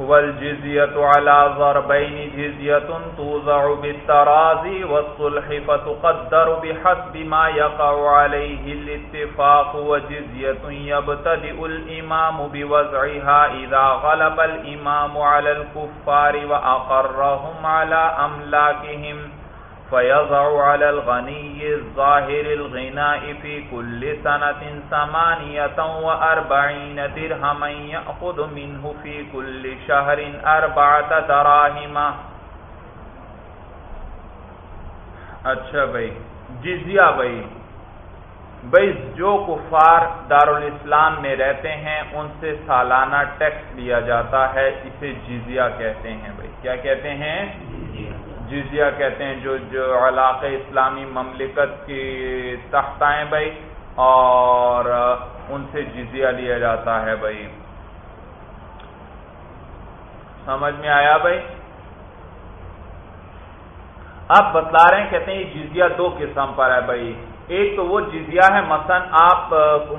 والجزية على ضربين جزية والصلح فتقدر بحسب ما يقع عليه الاتفاق وجزية يبتدئ الإمام بوزعها إذا غلب الإمام على الكفار وأقرهم على أملاكهم فيضع على الغني الظاهر الغناء في كل سنة ثمانية وأربعين درهما يأخذ منه في كل شهر أربعة دراهم۔ اچھا بھائی، جزیہ بھائی۔ بھائی، جو کفار دارالاسلام میں رہتے ہیں، ان سے سالانہ ٹیکس لیا جاتا ہے، اسے جزیہ کہتے ہیں بھائی۔ کیا کہتے ہیں؟ جزیہ کہتے ہیں جو جو علاقے اسلامی مملکت کی تختائیں بھائی، اور ان سے جزیہ لیا جاتا ہے بھائی۔ سمجھ میں آیا بھائی؟ آپ بتلا رہے ہیں، کہتے ہیں یہ جزیہ دو قسم پر ہے بھائی۔ ایک تو وہ جزیہ ہے، مثلا آپ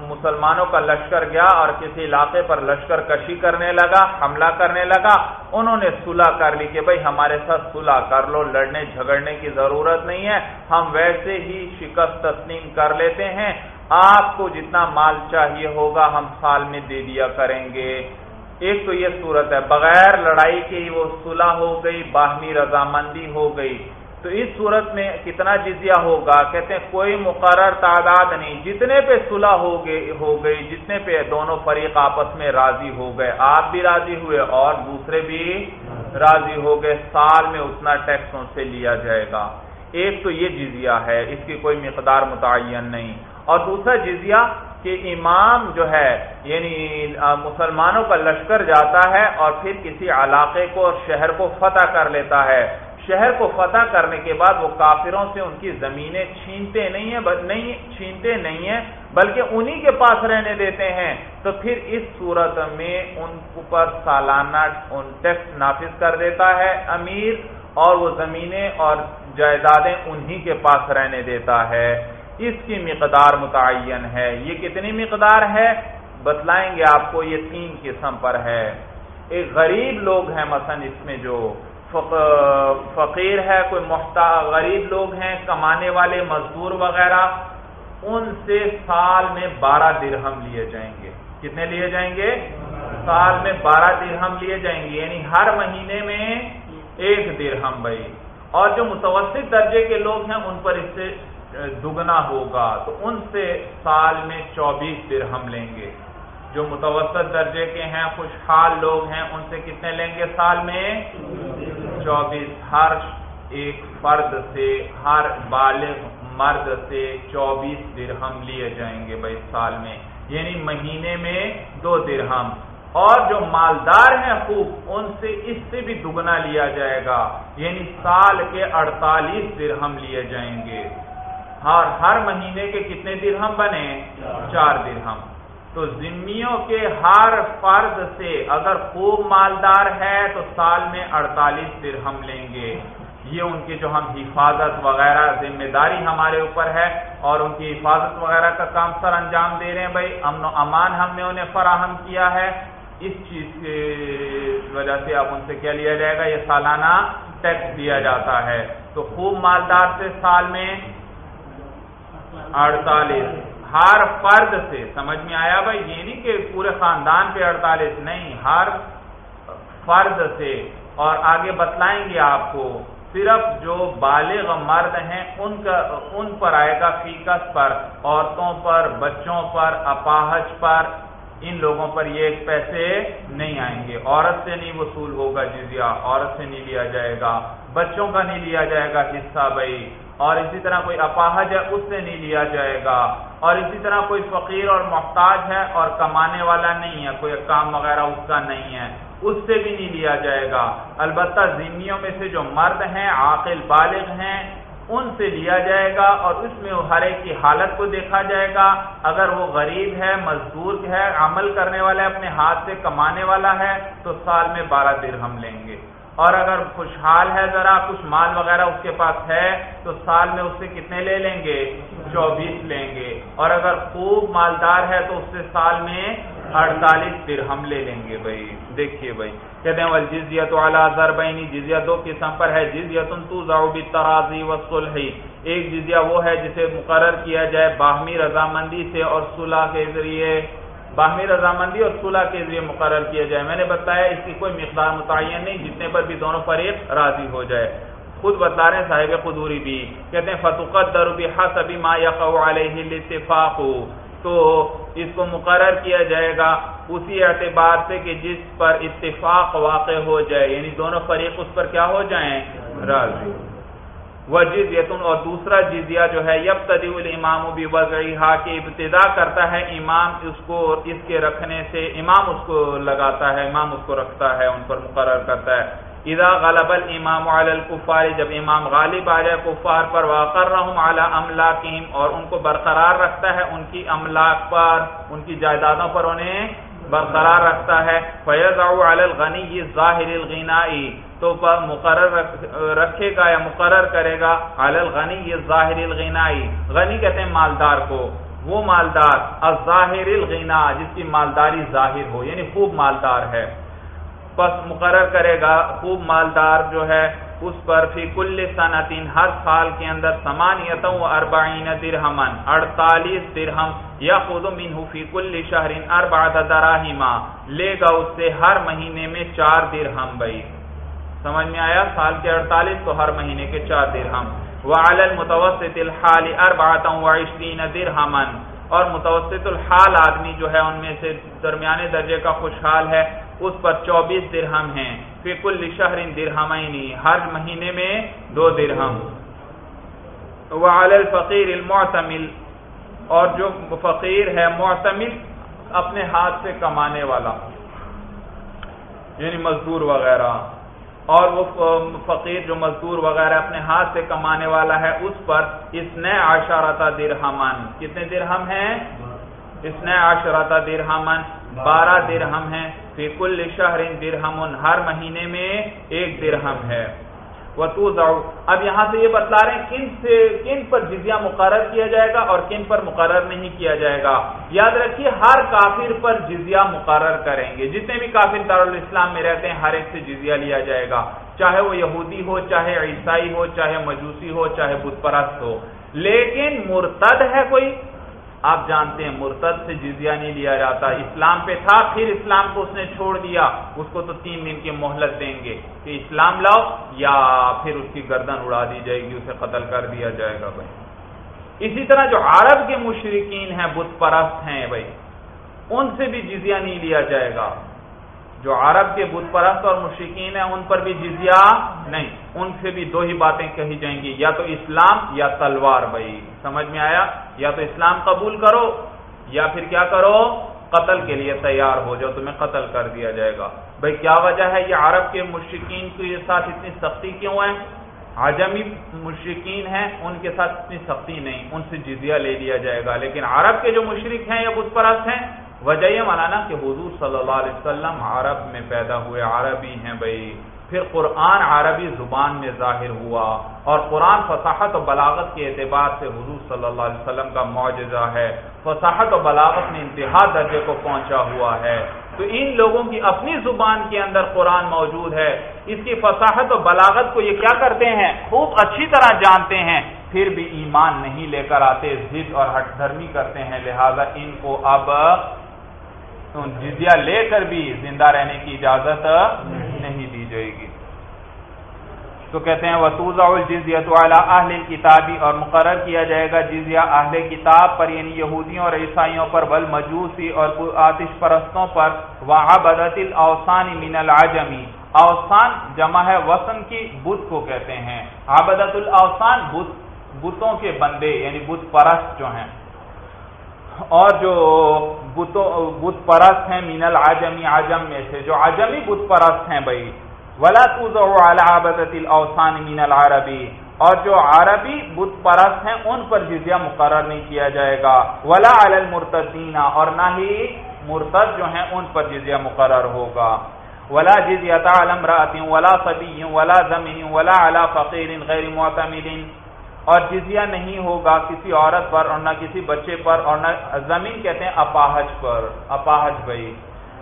مسلمانوں کا لشکر گیا اور کسی علاقے پر لشکر کشی کرنے لگا، حملہ کرنے لگا، انہوں نے صلح کر لی کہ بھائی ہمارے ساتھ صلح کر لو، لڑنے جھگڑنے کی ضرورت نہیں ہے، ہم ویسے ہی شکست تسلیم کر لیتے ہیں۔ آپ کو جتنا مال چاہیے ہوگا ہم سال میں دے دیا کریں گے۔ ایک تو یہ صورت ہے، بغیر لڑائی کی وہ صلح ہو گئی، باہمی رضامندی ہو گئی۔ تو اس صورت میں کتنا جزیہ ہوگا؟ کہتے ہیں کوئی مقرر تعداد نہیں۔ جتنے پہ صلح ہو گئی ہو گئی، جتنے پہ دونوں فریق آپس میں راضی ہو گئے۔ آپ بھی راضی ہوئے اور دوسرے بھی راضی ہو گئے۔ سال میں اتنا ٹیکس ان سے لیا جائے گا۔ ایک تو یہ جزیہ ہے، اس کی کوئی مقدار متعین نہیں۔ اور دوسرا جزیہ کہ امام جو ہے یعنی مسلمانوں کا لشکر جاتا ہے اور پھر کسی علاقے کو اور شہر کو فتح کر لیتا ہے۔ شہر کو فتح کرنے کے بعد وہ کافروں سے ان کی زمینیں چھینتے نہیں ہیں نہیں، چھینتے نہیں ہیں، بلکہ انہی کے پاس رہنے دیتے ہیں۔ تو پھر اس صورت میں ان پر سالانہ ان ٹیکس نافذ کر دیتا ہے امیر، اور وہ زمینیں اور جائیدادیں انہی کے پاس رہنے دیتا ہے۔ اس کی مقدار متعین ہے۔ یہ کتنی مقدار ہے؟ بتلائیں گے آپ کو، یہ تین قسم پر ہے۔ ایک غریب لوگ ہیں مثلا اس میں جو فقیر ہے، کوئی محتا غریب لوگ ہیں، کمانے والے، مزدور وغیرہ، ان سے سال میں بارہ درہم لیے جائیں گے۔ کتنے لیے جائیں گے؟ سال میں بارہ درہم لیے جائیں گے۔ یعنی ہر مہینے میں ایک درہم بھائی۔ اور جو متوسط درجے کے لوگ ہیں، ان پر اس سے دگنا ہوگا۔ تو ان سے سال میں چوبیس درہم لیں گے۔ جو متوسط درجے کے ہیں، خوشحال لوگ ہیں، ان سے کتنے لیں گے سال میں؟ چوبیس۔ ہر ایک فرد سے، ہر بالغ مرد سے چوبیس درہم لیے جائیں گے بھائی سال میں۔ یعنی مہینے میں دو درہم۔ اور جو مالدار ہیں خوب، ان سے اس سے بھی دگنا لیا جائے گا۔ یعنی سال کے اڑتالیس درہم لیے جائیں گے۔ ہر ہر مہینے کے کتنے درہم بنے؟ چار درہم۔ تو ذمیوں کے ہر فرد سے اگر خوب مالدار ہے تو سال میں اڑتالیس درہم لیں گے۔ یہ ان کی جو ہم حفاظت وغیرہ ذمہ داری ہمارے اوپر ہے اور ان کی حفاظت وغیرہ کا کام سر انجام دے رہے ہیں بھائی۔ امن و امان ہم نے انہیں فراہم کیا ہے۔ اس چیز کی وجہ سے اب ان سے کیا لیا جائے گا؟ یہ سالانہ ٹیکس دیا جاتا ہے۔ تو خوب مالدار سے سال میں اڑتالیس۔ ہر فرد سے، سمجھ میں آیا بھائی؟ یہ نہیں کہ پورے خاندان پہ اڑتالیس، نہیں، ہر فرد سے۔ اور آگے بتلائیں گے آپ کو، صرف جو بالغ مرد ہیں، ان کا، ان پر آئے گا فیکس پر، عورتوں پر، بچوں پر، اپاہج پر۔ ان لوگوں پر یہ پیسے نہیں آئیں گے۔ عورت سے نہیں وصول ہوگا جزیہ، عورت سے نہیں لیا جائے گا۔ بچوں کا نہیں لیا جائے گا حصہ بھائی۔ اور اسی طرح کوئی اپاہج ہے، اس سے نہیں لیا جائے گا۔ اور اسی طرح کوئی فقیر اور محتاج ہے اور کمانے والا نہیں ہے، کوئی کام وغیرہ اس کا نہیں ہے، اس سے بھی نہیں لیا جائے گا۔ البتہ ذمیوں میں سے جو مرد ہیں، عاقل، بالغ ہیں، ان سے لیا جائے گا اور اس میں ہر ایک کی حالت کو دیکھا جائے گا۔ اگر وہ غریب ہے، مزدور ہے، عمل کرنے والا ہے، اپنے ہاتھ سے کمانے والا ہے، تو سال میں بارہ دیر ہم لیں گے۔ اور اگر خوشحال ہے ذرا، کچھ مال وغیرہ اس کے پاس ہے، تو سال میں اس سے کتنے لے لیں گے؟ چوبیس لیں گے۔ اور اگر خوب مالدار ہے، تو اس سے سال میں اڑتالیس درہم لے لیں گے بھائی۔ دیکھیے بھائی۔ کہتے ہیں جزیا تو اعلیٰ ضربینی جزیا دو قسم پر ہے۔ جزیا تم تو ترازی و سلحی ایک جزیا وہ ہے جسے مقرر کیا جائے باہمی رضامندی سے اور صلح کے ذریعے۔ باہمی رضامندی اور صلح کے ذریعے مقرر کیا جائے۔ میں نے بتایا اس کی کوئی مقدار متعین نہیں، جتنے پر بھی دونوں فریق راضی ہو جائے۔ خود بتا رہے ہیں صاحب قدوری بھی۔ کہتے ہیں فتوقت دربی حسبی ما یقو علیہ الاتفاق. تو اس کو مقرر کیا جائے گا اسی اعتبار سے کہ جس پر اتفاق واقع ہو جائے یعنی دونوں فریق اس پر کیا ہو جائیں؟ راضی۔ وہ جزیتن اور دوسرا جزیہ جو ہے یب تدی الامام بھی وضعیحا کی ابتدا کرتا ہے امام اس کو، اس کے رکھنے سے، امام اس کو لگاتا ہے، امام اس کو رکھتا ہے، ان پر مقرر کرتا ہے۔ اذا غلب الامام علی الكفار جب امام غالب آ جائے کفار پر، واقرهم على املاکہم اور ان کو برقرار رکھتا ہے، ان کی املاک پر، ان کی جائیدادوں پر انہیں برقرار رکھتا ہے۔ فیضع علی الغنی الظاہر الغنائی تو مقرر رکھے گا یا مقرر کرے گا؟ علی الغنی الظاہر الغنائی۔ غنی کہتے ہیں مالدار کو۔ وہ مالدار، الظاہر الغنا، جس کی مالداری ظاہر ہو یعنی خوب مالدار ہے۔ پس مقرر کرے گا، خوب مالدار جو ہے، اس پر فی کل صنعتین ہر سال کے اندر سمانیت و اربعین درہمن اڑتالیس درہم یا خود منہ فی کل شہرین اربعت دراہما، لے گا اس سے ہر مہینے میں چار درہم بھائی۔ سمجھ میں آیا؟ سال کے اڑتالیس تو ہر مہینے کے چار درہم. وعلی المتوسط الحال اربعت و درہمن اور متوسط الحال آدمی جو ہے، ان میں سے درمیانے درجے کا خوشحال ہے، اس پر چوبیس درہم ہیں. فی کل شہر درہمینی ہر مہینے میں دو درہم. وعلی الفقیر المعتمل. اور جو فقیر ہے، معتمل اپنے ہاتھ سے کمانے والا یعنی مزدور وغیرہ. اور وہ فقیر جو مزدور وغیرہ اپنے ہاتھ سے کمانے والا ہے، اس پر اس نئے آشارتا درہمن کتنے درہم ہیں؟ اس نئے آشارتا درہمن بارہ درہم ہیں، فی کل شہر درہم ہر مہینے میں ایک درہم ہے۔ اب یہاں سے یہ بتلا رہے ہیں کن سے کن پر جزیہ مقرر کیا جائے گا اور کن پر مقرر نہیں کیا جائے گا؟ یاد رکھیے، ہر کافر پر جزیہ مقرر کریں گے۔ جتنے بھی کافر دارالاسلام میں رہتے ہیں، ہر ایک سے جزیہ لیا جائے گا۔ چاہے وہ یہودی ہو، چاہے عیسائی ہو، چاہے مجوسی ہو، چاہے بت پرست ہو۔ لیکن مرتد ہے کوئی؟ آپ جانتے ہیں مرتد سے جزیہ نہیں لیا جاتا، اسلام پہ تھا، پھر اسلام کو اس نے چھوڑ دیا، اس کو تو تین دن کی مہلت دیں گے۔ کہ اسلام لاؤ یا پھر اس کی گردن اڑا دی جائے گی، اسے قتل کر دیا جائے گا بھائی۔ اسی طرح جو عرب کے مشرقین ہیں، بت پرست ہیں بھائی، ان سے بھی جزیہ نہیں لیا جائے گا۔ جو عرب کے بت پرست اور مشرقین ہیں، ان پر بھی جزیہ نہیں۔ ان سے بھی دو ہی باتیں کہی جائیں گی، یا تو اسلام یا تلوار بھائی۔ سمجھ میں آیا؟ یا تو اسلام قبول کرو، یا پھر کیا کرو؟ قتل کے لیے تیار ہو جاؤ، تمہیں قتل کر دیا جائے گا۔ بھائی، کیا وجہ ہے یہ عرب کے مشرقین کے ساتھ اتنی سختی کیوں ہے؟ عجمی مشرقین ہیں، ان کے ساتھ اتنی سختی نہیں، ان سے جزیہ لے لیا جائے گا۔ لیکن عرب کے جو مشرق ہیں یا بت پرست ہیں وجہ یہ منانا کہ حضور صلی اللہ علیہ وسلم عرب میں پیدا ہوئے، عربی ہیں بھائی۔ پھر قرآن عربی زبان میں ظاہر ہوا اور قرآن فصاحت و بلاغت کے اعتبار سے حضور صلی اللہ علیہ وسلم کا معجزہ ہے۔ فصاحت و بلاغت میں انتہا درجے کو پہنچا ہوا ہے۔ تو ان لوگوں کی اپنی زبان کے اندر قرآن موجود ہے۔ اس کی فصاحت و بلاغت کو یہ کیا کرتے ہیں؟ خوب اچھی طرح جانتے ہیں۔ پھر بھی ایمان نہیں لے کر آتے، ضد اور ہٹ دھرمی کرتے ہیں۔ لہذا ان کو اب جزیہ لے کر بھی زندہ رہنے کی اجازت نہیں دی جائے گی۔ تو کہتے ہیں وسوزہ الجزیت والا اہل کتابی اور مقرر کیا جائے گا جزیہ اہل کتاب پر یعنی یہودیوں اور عیسائیوں پر بل مجوسی اور آتش پرستوں پر، وعبدت الاوسان من العجمی اوسان جمع ہے وسن کی بت کو کہتے ہیں۔ عبدت الاوسان بتوں کے بندے یعنی بت پرست جو ہیں۔ اور جو بت پرست ہیں مین العجمی عجم میں سے، جو عجمی بت پرست ہیں بھائی. ولا الاوسان مین العربی اور جو عربی بت پرست ہیں، ان پر جزیہ مقرر نہیں کیا جائے گا. ولا المرتدین اور نہ ہی مرتد جو ہیں، ان پر جزیہ مقرر ہوگا. ولا جزیتا علم ولا صبی ولا زمین ولا علی فقیر غیر معتمد. اور جزیہ نہیں ہوگا کسی عورت پر اور نہ کسی بچے پر اور نہ زمین کہتے ہیں اپاہج پر، اپاہج بھائی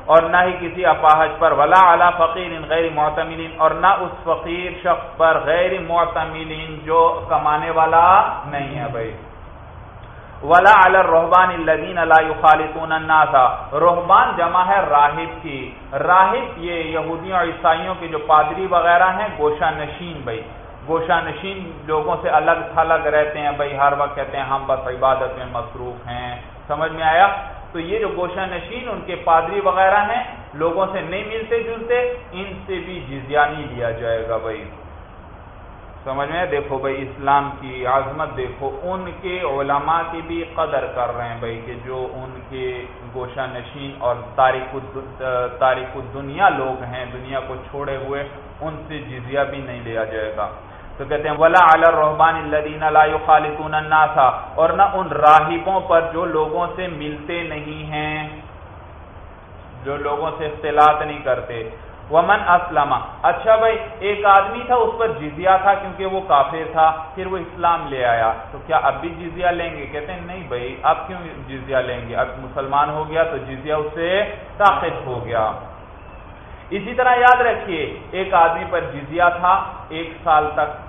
اور نہ ہی کسی اپاہج پر۔ ولا اعلیٰ فقیر غیر معتمین اور نہ اس فقیر شخص پر غیر معتمین جو کمانے والا نہیں ہے بھائی ولا الرحبان الدین اللہ خالطون الناسا رحبان جمع ہے راہب کی۔ راہب یہ یہودیوں اور عیسائیوں کے جو پادری وغیرہ ہیں، گوشہ نشین بھائی گوشہ نشین لوگوں سے الگ تھلگ رہتے ہیں، بھائی ہر وقت کہتے ہیں ہم بس عبادت میں مصروف ہیں۔ سمجھ میں آیا؟ تو یہ جو گوشہ نشین ان کے پادری وغیرہ ہیں، لوگوں سے نہیں ملتے جلتے، ان سے بھی جزیہ نہیں لیا جائے گا بھائی۔ سمجھ میں دیکھو بھائی، اسلام کی عظمت دیکھو، ان کے علماء کی بھی قدر کر رہے ہیں بھائی کہ جو ان کے گوشہ نشین اور تاریخ تاریخ دنیا لوگ ہیں، دنیا کو چھوڑے ہوئے، ان سے جزیہ بھی نہیں لیا جائے گا۔ تو کہتے ہیں، ولا رحبان الدین خالطون الناسا اور نہ ان راہبوں پر جو لوگوں سے ملتے نہیں ہیں، جو لوگوں سے اختلاط نہیں کرتے۔ ومن اسلم اچھا بھائی، ایک آدمی تھا، اس پر جزیہ تھا کیونکہ وہ کافر تھا، پھر وہ اسلام لے آیا۔ تو کیا اب بھی جزیہ لیں گے؟ کہتے ہیں، نہیں بھائی، اب کیوں جزیہ لیں گے؟ اب مسلمان ہو گیا تو جزیہ اس سے طاقت ہو گیا۔ اسی طرح یاد رکھیے، ایک آدمی پر جزیہ تھا، ایک سال تک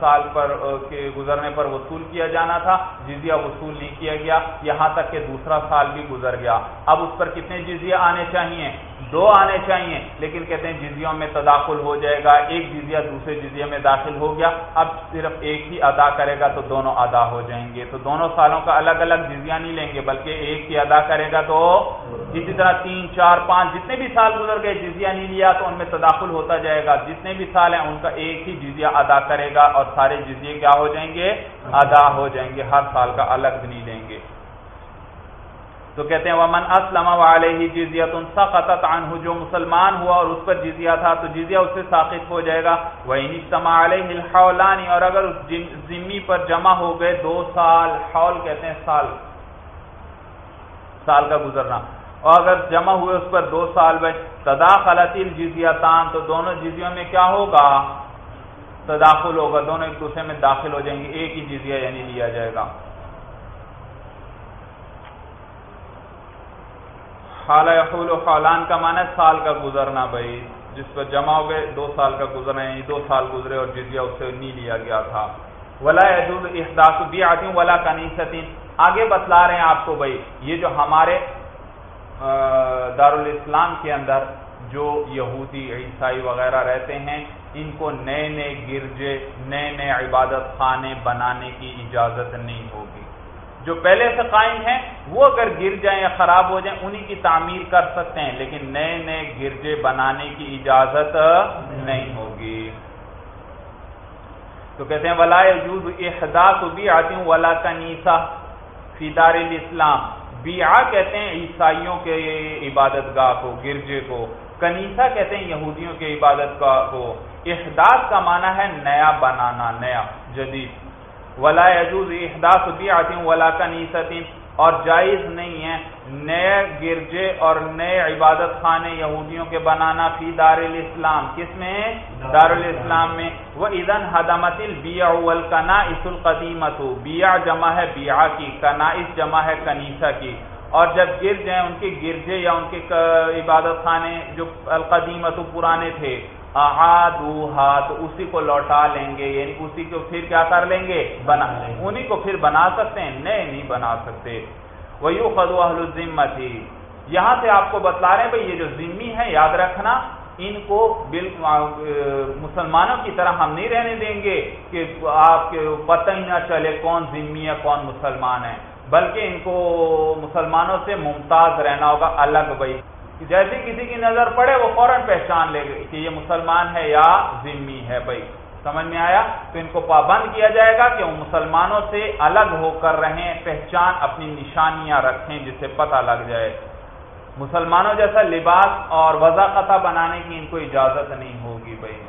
سال پر کے گزرنے پر وصول کیا جانا تھا۔ جزیہ وصول نہیں کیا گیا۔ یہاں تک کہ دوسرا سال بھی گزر گیا۔ اب اس پر کتنے جزیہ آنے چاہیے؟ دو آنے چاہیے، لیکن کہتے ہیں جزیوں میں تداخل ہو جائے گا، ایک جزیہ دوسرے جزیے میں داخل ہو گیا، اب صرف ایک ہی ادا کرے گا تو دونوں ادا ہو جائیں گے۔ تو دونوں سالوں کا الگ الگ جزیہ نہیں لیں گے، بلکہ ایک ہی ادا کرے گا تو اسی طرح تین، چار، پانچ، جتنے بھی سال گزر گئے جزیہ نہیں لیا تو ان میں تداخل ہوتا جائے گا۔ جتنے بھی سال ہیں ان کا ایک ہی جزیہ ادا کرے گا اور سارے جزیے کیا ہو جائیں گے؟ ادا ہو جائیں گے۔ ہر سال کا الگ نہیں لیں گے تو کہتے ہیں، ومن اسلم علیہ جزیت سقطت عنہ جو مسلمان ہوا اور اس پر جزیہ تھا تو جزیہ اس سے ساقط ہو جائے گا۔ وَإِنِ اجْتَمَعَ عَلَيْهِ الْحَوْلَانِ اور اگر اس ذمی پر جمع ہو گئے دو سال، حول کہتے ہیں سال سال کا گزرنا۔ اور اگر جمع ہوئے اس پر دو سال بھائی تداخلت الجزیتان، تو دونوں جزیوں میں کیا ہوگا؟ تداخل ہوگا، دونوں ایک دوسرے میں داخل ہو جائیں گے، ایک ہی جزیہ یعنی لیا جائے گا۔ خالہ یقول خالان کا معنی سال کا گزرنا بھائی، جس پر جمع ہو گئے، دو سال کا گزرنا یعنی دو سال گزرے اور جزیہ اس سے نہیں لیا گیا تھا۔ ولا احداث بھی آتی ہوں ولا کنیستین آگے بتلا رہے ہیں آپ کو بھائی، یہ جو ہمارے دارالاسلام کے اندر جو یہودی، عیسائی وغیرہ رہتے ہیں، ان کو نئے نئے گرجے، نئے نئے عبادت خانے بنانے کی اجازت نہیں جو پہلے سے قائم ہیں، وہ اگر گر جائیں یا خراب ہو جائیں، انہی کی تعمیر کر سکتے ہیں، لیکن نئے نئے گرجے بنانے کی اجازت نہیں ہوگی۔ تو کہتے ہیں، ولا احداث بھی آتی ہوں ولا کنیسا فیدار الاسلام بیا کہتے ہیں، عیسائیوں کے عبادت گاہ کو، گرجے کو۔ کنیسا کہتے ہیں، یہودیوں کے عبادت گاہ کو۔ احداث کا معنی ہے نیا بنانا، نیا، جدید۔ ولا يجوز احداث بیعت ولا کنیستین اور جائز نہیں ہے نئے گرجے اور نئے عبادت خانے یہودیوں کے بنانا فی دار الاسلام کس میں؟ دار الاسلام میں۔ وہ ادن حدمت البیع والکنائس القدیمت بیع جمع ہے بیع کی، کنائس جمع ہے کنیسہ کی۔ اور جب گر جائیں ان کے گرجے یا ان کے عبادت خانے جو القدیمت پرانے تھے تو اسی کو لوٹا لیں گے یعنی اسی کو پھر کیا کر لیں گے؟ بنا لیں انہی کو پھر بنا سکتے ہیں؟ نئے نہیں بنا سکتے۔ وہی خدو تھی یہاں سے آپ کو بتلا رہے ہیں بھائی یہ جو ذمی ہے یاد رکھنا، ان کو مسلمانوں کی طرح ہم نہیں رہنے دیں گے کہ آپ کے پتہ ہی نہ چلے کون ذمی ہے، کون مسلمان ہے۔ بلکہ ان کو مسلمانوں سے ممتاز رہنا ہوگا، الگ بھائی جیسے کسی کی نظر پڑے وہ فوراً پہچان لے گی کہ یہ مسلمان ہے یا ذمی ہے بھائی۔ سمجھ میں آیا؟ تو ان کو پابند کیا جائے گا کہ وہ مسلمانوں سے الگ ہو کر رہیں، پہچان اپنی نشانیاں رکھیں جس سے پتہ لگ جائے۔ مسلمانوں جیسا لباس اور وضاقتہ بنانے کی ان کو اجازت نہیں ہوگی بھائی۔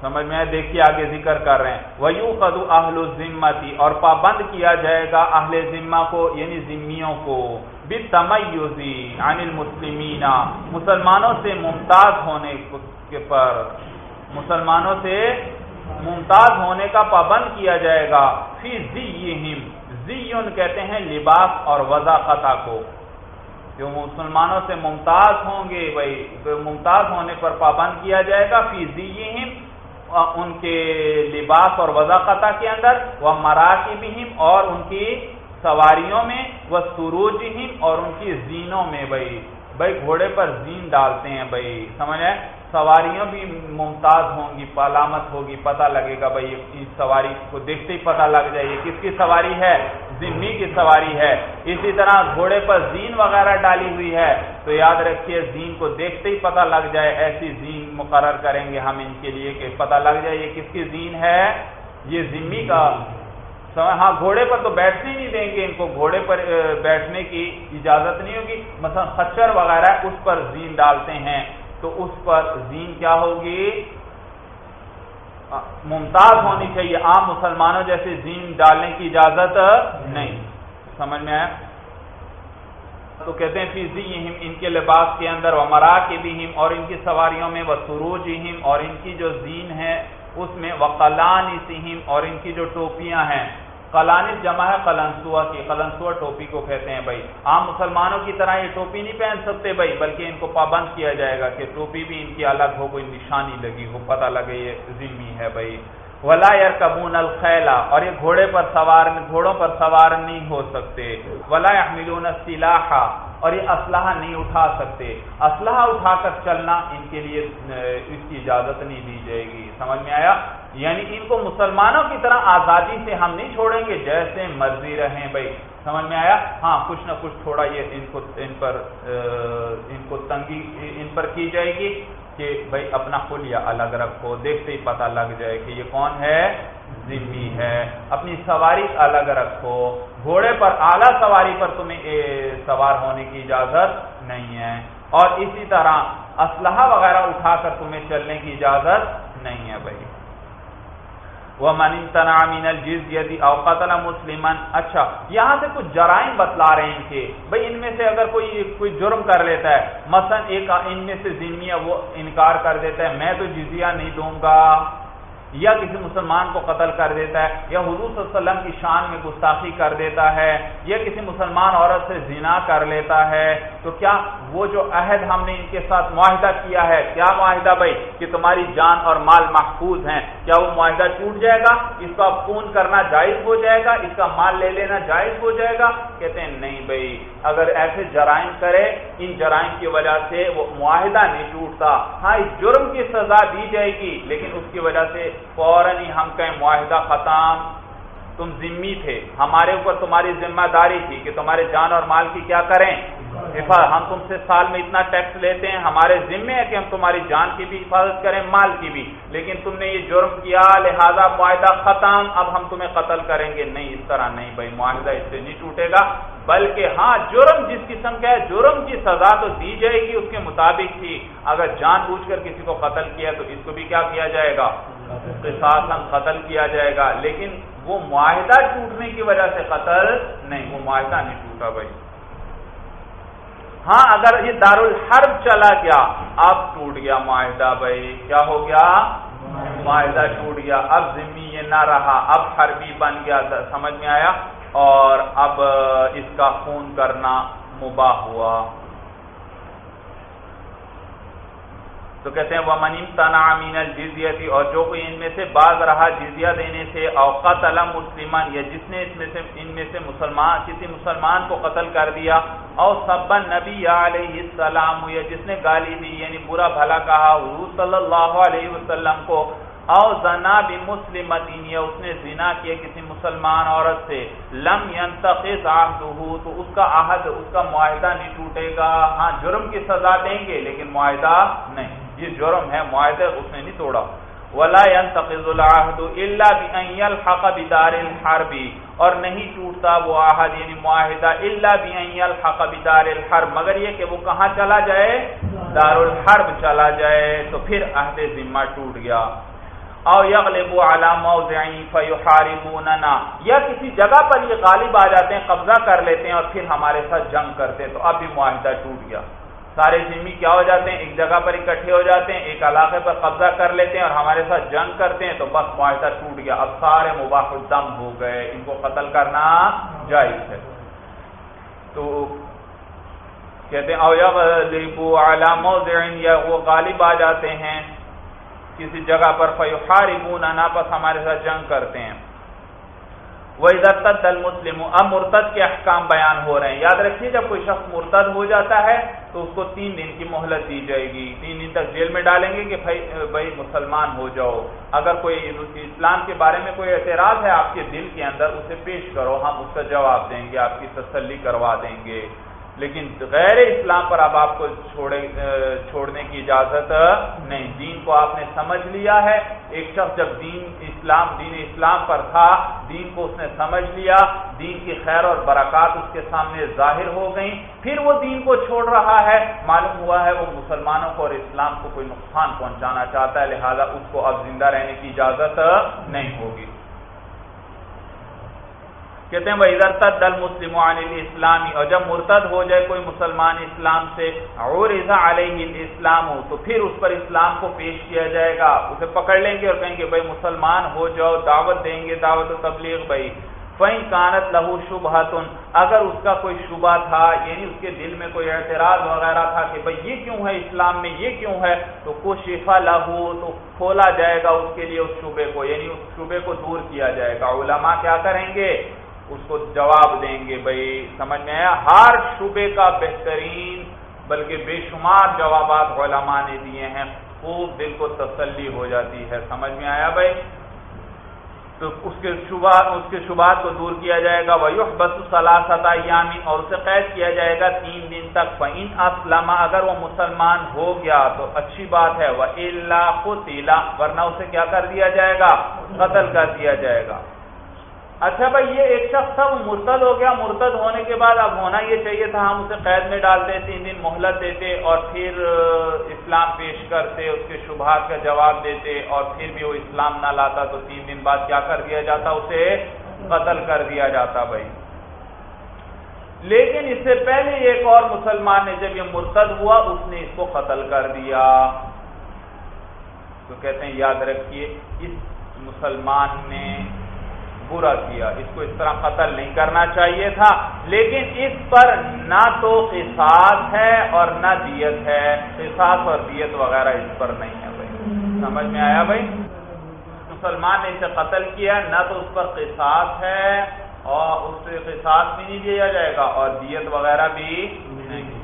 سمجھ میں دیکھیے آگے ذکر کر رہے ہیں۔ ویو قدو اہل ذمتی اور پابند کیا جائے گا اہل ذمہ کو یعنی ذمیوں کو۔ تمیزی عن المسلمین مسلمانوں سے ممتاز ہونے کے پر مسلمانوں سے ممتاز ہونے کا پابند کیا جائے گا۔ فی زیہم، زیون کہتے ہیں لباس اور وضاقت کو۔ جو مسلمانوں سے ممتاز ہوں گے، بھائی ممتاز ہونے پر پابند کیا جائے گا، فی زیہم، ان کے لباس اور وضاقت کے اندر وہ مراکی بھی اور ان کی سواریوں میں، وہ سروج اور ان کی زینوں میں بھائی بھائی گھوڑے پر زین ڈالتے ہیں بھائی سمجھ آئے؟ سواریاں بھی ممتاز ہوں گی پالامت ہوگی، پتہ لگے گا بھائی اس سواری کو دیکھتے ہی پتہ لگ جائے، یہ کس کی سواری ہے؟ ذمی کی سواری ہے۔ اسی طرح گھوڑے پر زین وغیرہ ڈالی ہوئی ہے، تو یاد رکھیے، زین کو دیکھتے ہی پتہ لگ جائے، ایسی زین مقرر کریں گے ہم ان کے لیے کہ پتہ لگ جائے یہ کس کی زین ہے؟ یہ ذمی کا ہاں گھوڑے پر تو بیٹھنے نہیں دیں گے، ان کو گھوڑے پر بیٹھنے کی اجازت نہیں ہوگی۔ مثلا خچر وغیرہ اس پر زین ڈالتے ہیں، تو اس پر زین کیا ہوگی؟ ممتاز ہونی چاہیے۔ عام مسلمانوں جیسے زین ڈالنے کی اجازت نہیں۔ سمجھ میں آیا؟ تو کہتے ہیں فیضی ان کے لباس کے اندر ومرا کے بھی ہم اور ان کی سواریوں میں وہ سروج اور ان کی جو زین ہے اس میں وقلان اور ان کی جو ٹوپیاں ہیں قلانس جمع ہے قلنسوا کی قلنسوا ٹوپی کو کہتے ہیں بھائی۔ عام مسلمانوں کی طرح یہ ٹوپی نہیں پہن سکتے بھائی، بلکہ ان کو پابند کیا جائے گا کہ ٹوپی بھی ان کی الگ ہو، کوئی نشانی لگی ہو، پتہ لگے یہ ذمہ ہے بھائی۔ ولا یار کبون الخیلا اور یہ گھوڑے پر سوار گھوڑوں پر سوار نہیں ہو سکتے۔ ولا ملون سلاحا اور یہ اسلحہ نہیں اٹھا سکتے۔ اسلحہ اٹھا کر چلنا ان کے لیے اس کی اجازت نہیں دی جائے گی۔ سمجھ میں آیا؟ یعنی ان کو مسلمانوں کی طرح آزادی سے ہم نہیں چھوڑیں گے، جیسے مرضی رہیں بھائی۔ سمجھ میں آیا؟ ہاں کچھ نہ کچھ تھوڑا یہ ان کو، ان پر ان کو تنگی، ان پر کی جائے گی۔ کہ بھائی اپنا خلیہ الگ رکھو، دیکھتے ہی پتہ لگ جائے کہ یہ کون ہے؟ ذمی ہے۔ اپنی سواری الگ رکھو۔ گھوڑے پر اعلیٰ سواری پر تمہیں سوار ہونے کی اجازت نہیں ہے۔ اور اسی طرح اسلحہ وغیرہ اٹھا کر تمہیں چلنے کی اجازت نہیں ہے بھائی۔ وہ من تنامین الجز اوقات مسلمان اچھا یہاں سے کچھ جرائم بتلا رہے ہیں کہ بھائی ان میں سے اگر کوئی کوئی جرم کر لیتا ہے، مثلا ایک ان میں سے ذمیہ وہ انکار کر دیتا ہے، میں تو جزیہ نہیں دوں گا۔ یا کسی مسلمان کو قتل کر دیتا ہے، یا حضور صلی اللہ علیہ وسلم کی شان میں گستاخی کر دیتا ہے، یا کسی مسلمان عورت سے زنا کر لیتا ہے، تو کیا وہ جو عہد ہم نے ان کے ساتھ معاہدہ کیا ہے؟ کیا معاہدہ بھائی؟ کہ تمہاری جان اور مال محفوظ ہیں۔ کیا وہ معاہدہ ٹوٹ جائے گا؟ اس کا خون کرنا جائز ہو جائے گا؟ اس کا مال لے لینا جائز ہو جائے گا؟ کہتے ہیں، نہیں بھائی۔ اگر ایسے جرائم کرے، ان جرائم کی وجہ سے وہ معاہدہ نہیں ٹوٹتا ہاں اس جرم کی سزا دی جائے گی، لیکن اس کی وجہ سے فوراً ہی ہم کہیں معاہدہ ختم، تم ذمی تھے، ہمارے اوپر تمہاری ذمہ داری تھی کہ تمہارے جان اور مال کی کیا کریں۔ حفاظت، ہم تم سے سال میں اتنا ٹیکس لیتے ہیں، ہمارے ذمے ہے کہ ہم تمہاری جان کی بھی حفاظت کریں، مال کی بھی۔ لیکن تم نے یہ جرم کیا، لہذا معاہدہ ختم، اب ہم تمہیں قتل کریں گے۔ نہیں، اس طرح نہیں بھائی، معاہدہ اس سے نہیں ٹوٹے گا، بلکہ ہاں جرم جس قسم کا ہے، جرم کی سزا تو دی جائے گی، اس کے مطابق تھی۔ اگر جان بوجھ کر کسی کو قتل کیا تو اس کو بھی کیا کیا جائے گا؟ ساتھ قتل کیا جائے گا، لیکن وہ معاہدہ ٹوٹنے کی وجہ سے قتل نہیں، وہ معاہدہ نہیں ٹوٹا بھائی۔ ہاں اگر یہ دار الحرب چلا گیا، اب ٹوٹ گیا معاہدہ بھائی۔ کیا ہو گیا؟ معاہدہ ٹوٹ گیا۔ اب ذمی یہ نہ رہا۔ اب حربی بن گیا، سمجھ میں آیا؟ اور اب اس کا خون کرنا مباح ہوا۔ تو کہتے ہیں وہ منیم تنا امین الجزیتی اور جو کوئی ان میں سے باز رہا جزیہ دینے سے اوقات علم مسلمان یا جس نے اس میں سے ان میں سے مسلمان کسی مسلمان کو قتل کر دیا اور سبن نبی علیہ السلام یا جس نے گالی دی یعنی برا بھلا کہا، حضور صلی اللہ علیہ وسلم کو، او زنا بھی مسلم یا اس نے زنا کیا کسی مسلمان عورت سے، لم ينتقص عہدہ، تو اس کا عہد، اس کا معاہدہ نہیں ٹوٹے گا۔ ہاں جرم کی سزا دیں گے، لیکن معاہدہ نہیں۔ یہ جرم ہے معاہدہ اس نے نہیں توڑا۔ ولا ينتقض العهد الا بان يلحق بدار الحرب۔ اور نہیں ٹوٹتا وہ عہد یعنی معاہدہ الا بان يلحق بدار الحرب۔ مگر یہ کہ وہ کہاں چلا جائے؟ دار الحرب چلا جائے۔ تو پھر عہد ذمہ ٹوٹ گیا۔ او یغلب على موضع فيحاربوننا۔ یا کسی جگہ پر یہ غالب آ جاتے ہیں، قبضہ کر لیتے ہیں اور پھر ہمارے ساتھ جنگ کرتے ہیں، تو اب بھی معاہدہ ٹوٹ گیا۔ سارے ذمی کیا ہو جاتے ہیں؟ ایک جگہ پر اکٹھے ہو جاتے ہیں، ایک علاقے پر قبضہ کر لیتے ہیں اور ہمارے ساتھ جنگ کرتے ہیں تو بس معاہدہ ٹوٹ گیا۔ اب سارے مباح الدم ہو گئے۔ ان کو قتل کرنا جائز ہے۔ تو کہتے ہیں یا وہ غالب آ جاتے ہیں۔ کسی جگہ پر فیحاربون ناپس ہمارے ساتھ جنگ کرتے ہیں۔ وہ ادھر المسلم، اب مرتد کے احکام بیان ہو رہے ہیں۔ یاد رکھیے، جب کوئی شخص مرتد ہو جاتا ہے، تو اس کو تین دن کی مہلت دی جائے گی۔ تین دن تک جیل میں ڈالیں گے کہ بھائی مسلمان ہو جاؤ۔ اگر کوئی اسلام کے بارے میں کوئی اعتراض ہے آپ کے دل کے اندر، اسے پیش کرو، ہم اس کا جواب دیں گے، آپ کی تسلی کروا دیں گے۔ لیکن غیر اسلام پر اب آپ کو چھوڑے چھوڑنے کی اجازت نہیں۔ دین کو آپ نے سمجھ لیا ہے۔ ایک شخص جب دین اسلام دین اسلام پر تھا، دین کو اس نے سمجھ لیا۔ دین کی خیر اور برکات اس کے سامنے ظاہر ہو گئیں۔ پھر وہ دین کو چھوڑ رہا ہے۔ معلوم ہوا ہے وہ مسلمانوں کو اور اسلام کو کوئی نقصان پہنچانا چاہتا ہے، لہذا اس کو اب زندہ رہنے کی اجازت نہیں ہوگی۔ کہتے ہیں وہ ادھر تد دل مسلم اسلامی اور جب مرتد ہو جائے کوئی مسلمان اسلام سے اور علیہ اسلام ہو تو پھر اس پر اسلام کو پیش کیا جائے گا۔ اسے پکڑ لیں گے اور کہیں گے، بھائی مسلمان ہو جاؤ، دعوت دیں گے، دعوت و تبلیغ، بھائی۔ فین کانت لہو شبہ اگر اس کا کوئی شبہ تھا یعنی اس کے دل میں کوئی اعتراض وغیرہ تھا کہ بھائی یہ کیوں ہے اسلام میں، یہ کیوں ہے، تو کو شفا لہو تو کھولا جائے گا اس کے لیے اس شبے کو یعنی اس شبے کو دور کیا جائے گا۔ علماء کیا کریں گے؟ اس کو جواب دیں گے بھائی، سمجھ میں آیا؟ ہر شبے کا بہترین، بلکہ بے شمار جوابات علماء نے دیے ہیں، خوب دل کو تسلی ہو جاتی ہے، سمجھ میں آیا بھائی؟ تو اس کے شبہات اس کے شبہات کو دور کیا جائے گا وہ بس سلاست یامی اور اسے قید کیا جائے گا تین دن تک۔ ان اسلم اگر وہ مسلمان ہو گیا تو اچھی بات ہے۔ وہ اللہ ورنہ اسے کیا کر دیا جائے گا؟ قتل کر دیا جائے گا۔ اچھا بھائی، یہ ایک شخص تھا، وہ مرتد ہو گیا۔ مرتد ہونے کے بعد اب ہونا یہ چاہیے تھا، ہم اسے قید میں ڈالتے، تین دن مہلت دیتے اور پھر اسلام پیش کرتے، اس کے شبہات کا جواب دیتے اور پھر بھی وہ اسلام نہ لاتا تو تین دن بعد کیا کر دیا جاتا؟ اسے قتل کر دیا جاتا بھائی۔ لیکن اس سے پہلے ایک اور مسلمان نے جب یہ مرتد ہوا، اس نے اس کو قتل کر دیا۔ تو کہتے ہیں، یاد رکھیے، اس مسلمان نے برا کیا۔ اس کو اس طرح قتل نہیں کرنا چاہیے تھا۔ لیکن اس پر نہ تو قصاص ہے اور نہ دیت ہے۔ قصاص اور دیت وغیرہ اس پر نہیں ہے بھائی۔ سمجھ میں آیا بھائی؟ مسلمان نے اسے قتل کیا، نہ تو اس پر قصاص ہے اور اس سے قصاص بھی نہیں دیا جائے گا اور دیت وغیرہ بھی نہیں۔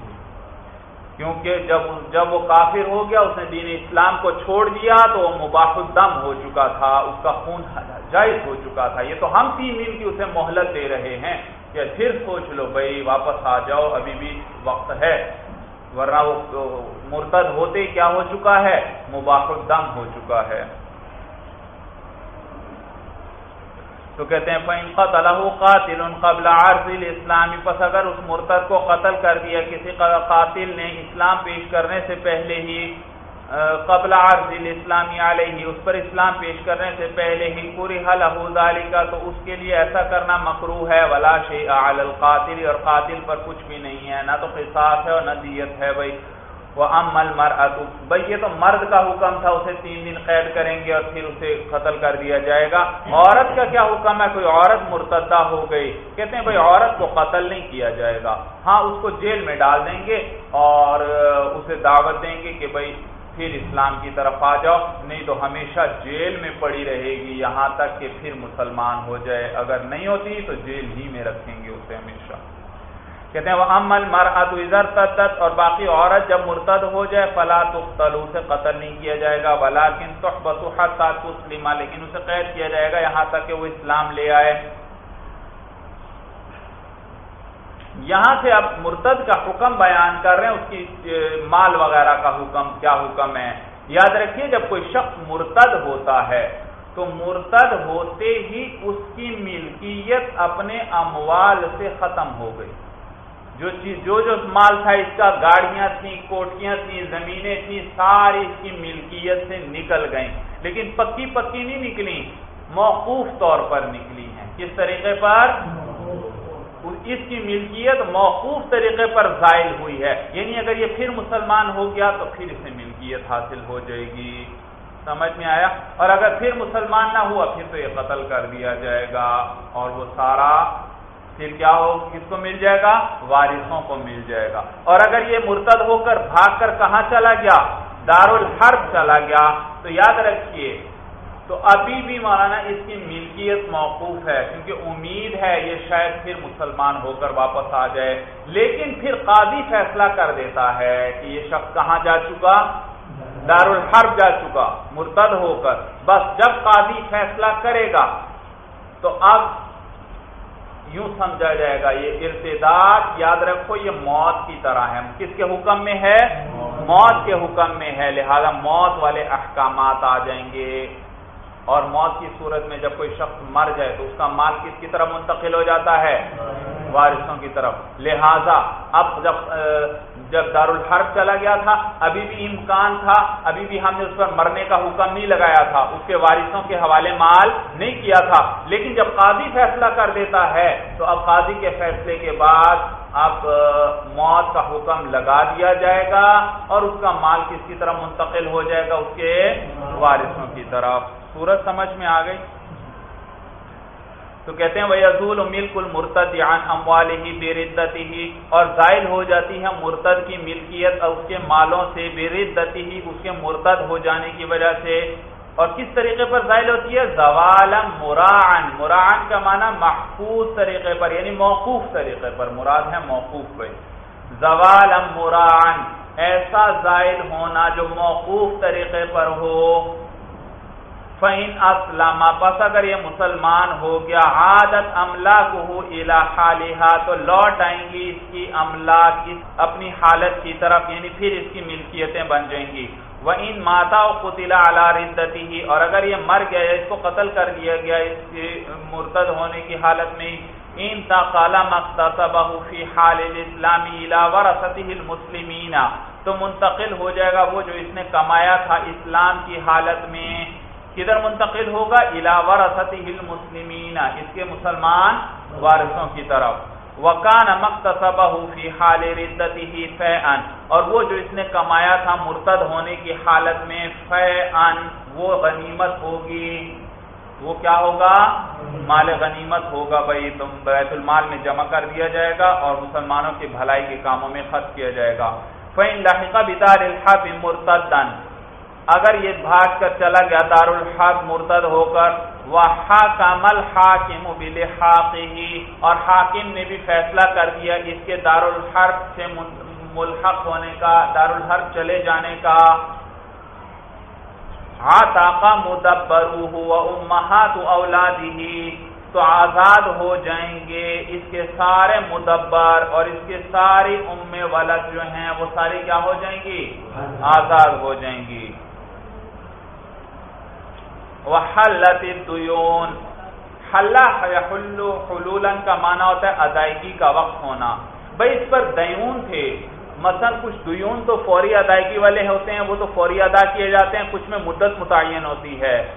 کیونکہ جب جب وہ کافر ہو گیا، اس نے دین اسلام کو چھوڑ دیا تو وہ مباح الدم ہو چکا تھا، اس کا خون جائز ہو چکا تھا۔ یہ تو ہم تین دن کی اسے مہلت دے رہے ہیں کہ پھر سوچ لو بھائی، واپس آ جاؤ، ابھی بھی وقت ہے۔ ورنہ وہ مرتد ہوتے کیا ہو چکا ہے؟ مباح الدم ہو چکا ہے۔ تو کہتے ہیں، فَإِن قَتَلَهُ قَاتِلٌ قَبْلَ عَرْضِ الْإِسْلَامِ پس اگر اس مرتد کو قتل کر دیا کسی قاتل نے اسلام پیش کرنے سے پہلے ہی قبل عرض الاسلامی علیہ اس پر اسلام پیش کرنے سے پہلے ہی پوری حل ذالک تو اس کے لیے ایسا کرنا مکرو ہے، ولا شیء علی القاتل، اور قاتل پر کچھ بھی نہیں ہے، نہ تو قصاص ہے اور نہ دیت ہے بھائی۔ وہ امل مر بھائی یہ تو مرد کا حکم تھا، اسے تین دن قید کریں گے اور پھر اسے قتل کر دیا جائے گا۔ عورت کا کیا حکم ہے؟ کوئی عورت مرتدہ ہو گئی، کہتے ہیں بھائی عورت کو قتل نہیں کیا جائے گا۔ ہاں اس کو جیل میں ڈال دیں گے اور اسے دعوت دیں گے کہ بھائی پھر اسلام کی طرف آ جاؤ، نہیں تو ہمیشہ جیل میں پڑی رہے گی، یہاں تک کہ پھر مسلمان ہو جائے۔ اگر نہیں ہوتی تو جیل ہی میں رکھیں گے اسے ہمیشہ۔ کہتے ہیں وہ امل مرحت ادھر تدت اور باقی عورت جب مرتد ہو جائے، فلا تختلو سے قتل نہیں کیا جائے گا ولیکن تحبت لیکن اسے قید کیا جائے گا، یہاں تک کہ وہ اسلام لے آئے۔ یہاں سے اب مرتد کا حکم بیان کر رہے ہیں، اس کی مال وغیرہ کا حکم، کیا حکم ہے؟ یاد رکھیے، جب کوئی شخص مرتد ہوتا ہے، تو مرتد ہوتے ہی اس کی ملکیت اپنے اموال سے ختم ہو گئی۔ جو چیز جو جو مال تھا، اس کا گاڑیاں تھیں کوٹیاں تھیں، زمینیں تھیں، ساری اس کی ملکیت سے نکل گئیں۔ لیکن پکی پکی نہیں نکلی موقوف طور پر نکلی ہیں۔ کس طریقے پر؟ اس کی ملکیت موقوف طریقے پر زائل ہوئی ہے۔ یعنی اگر یہ پھر مسلمان ہو گیا تو پھر اسے ملکیت حاصل ہو جائے گی۔ سمجھ میں آیا؟ اور اگر پھر مسلمان نہ ہوا، پھر تو یہ قتل کر دیا جائے گا۔ اور وہ سارا پھر کیا ہو، کس کو مل جائے گا؟ وارثوں کو مل جائے گا۔ اور اگر یہ مرتد ہو کر بھاگ کر کہاں چلا گیا؟ دار الحرب چلا گیا۔ تو یاد رکھیے، تو ابھی بھی مولانا اس کی ملکیت موقوف ہے، کیونکہ امید ہے یہ شاید پھر مسلمان ہو کر واپس آ جائے۔ لیکن پھر قاضی فیصلہ کر دیتا ہے کہ یہ شخص کہاں جا چکا؟ دار الحرب جا چکا، مرتد ہو کر۔ بس جب قاضی فیصلہ کرے گا، تو اب یوں سمجھا جائے گا یہ ارتداد یاد رکھو یہ موت کی طرح ہے۔ کس کے حکم میں ہے؟ موت کے حکم میں ہے۔ لہذا موت والے احکامات آ جائیں گے۔ اور موت کی صورت میں جب کوئی شخص مر جائے تو اس کا مال کس کی طرف منتقل ہو جاتا ہے؟ وارثوں کی طرف۔ لہذا اب جب جب دار الحرب چلا گیا تھا، ابھی بھی امکان تھا، ابھی بھی ہم نے اس پر مرنے کا حکم نہیں لگایا تھا۔ اس کے وارثوں کے حوالے مال نہیں کیا تھا۔ لیکن جب قاضی فیصلہ کر دیتا ہے، تو اب قاضی کے فیصلے کے بعد اب موت کا حکم لگا دیا جائے گا اور اس کا مال کس کی طرف منتقل ہو جائے گا؟ اس کے وارثوں کی طرف۔ سورج سمجھ میں آ گئی؟ تو کہتے ہیں وہ عزول ملک المرتد اموال ہی بے ہی اور زائل ہو جاتی ہے مرتد کی ملکیت اور اس کے مالوں سے بے ہی اس کے مرتد ہو جانے کی وجہ سے۔ اور کس طریقے پر زائل ہوتی ہے؟ زوال مران مران کا معنی محفوظ طریقے پر یعنی موقوف طریقے پر۔ مراد ہے موقوف پہ زوال مران ایسا زائل ہونا جو موقوف طریقے پر ہو۔ فین اسلام پس اگر یہ مسلمان ہو گیا، عادت املا کو تو لوٹ آئیں گی اس کی املاک اپنی حالت کی طرف یعنی پھر اس کی ملکیتیں بن جائیں گی۔ وہ ان ماتا قطلا اعلیٰ ردتی ہی اور اگر یہ مر گیا اس کو قتل کر دیا گیا، اس کی مرتد ہونے کی حالت میں ان تالا مختص فی حال اسلامی ورثته المسلمین تو منتقل ہو جائے گا وہ جو اس نے کمایا تھا اسلام کی حالت میں۔ کدھر منتقل ہوگا؟ المسلمین اس کے مسلمان وارثوں کی طرف۔ وکان فی حال ردته فیئن اور وہ جو اس نے کمایا تھا مرتد ہونے کی حالت میں فیئن وہ غنیمت ہوگی۔ وہ کیا ہوگا؟ مال غنیمت ہوگا بھائی تم بیت المال میں جمع کر دیا جائے گا اور مسلمانوں کی بھلائی کے کاموں میں خرچ کیا جائے گا۔ فین لاحقہ بتار الحب مرتدن اگر یہ بھاگ کر چلا گیا دار الحق مرتد ہو کر وہ حاکم الحاکم ہی اور حاکم نے بھی فیصلہ کر دیا اس کے دار الحرب سے ملحق ہونے کا دار الحرب چلے جانے کا۔ آتا مدبر ہوا امہات اولادی تو آزاد ہو جائیں گے۔ اس کے سارے مدبر اور اس کے ساری ام ولد جو ہیں وہ ساری کیا ہو جائیں گی؟ آزاد ہو جائیں گی۔ وحلت الدیون۔ حلہ یحلو حلولا کا معنی ہوتا ہے ادائیگی کا وقت ہونا۔ بھئی اس پر دیون تھے۔ مثلا کچھ دیون تو فوری ادائیگی والے ہوتے ہیں، وہ تو فوری ادا کیے جاتے ہیں، کچھ میں مدت متعین ہوتی ہے۔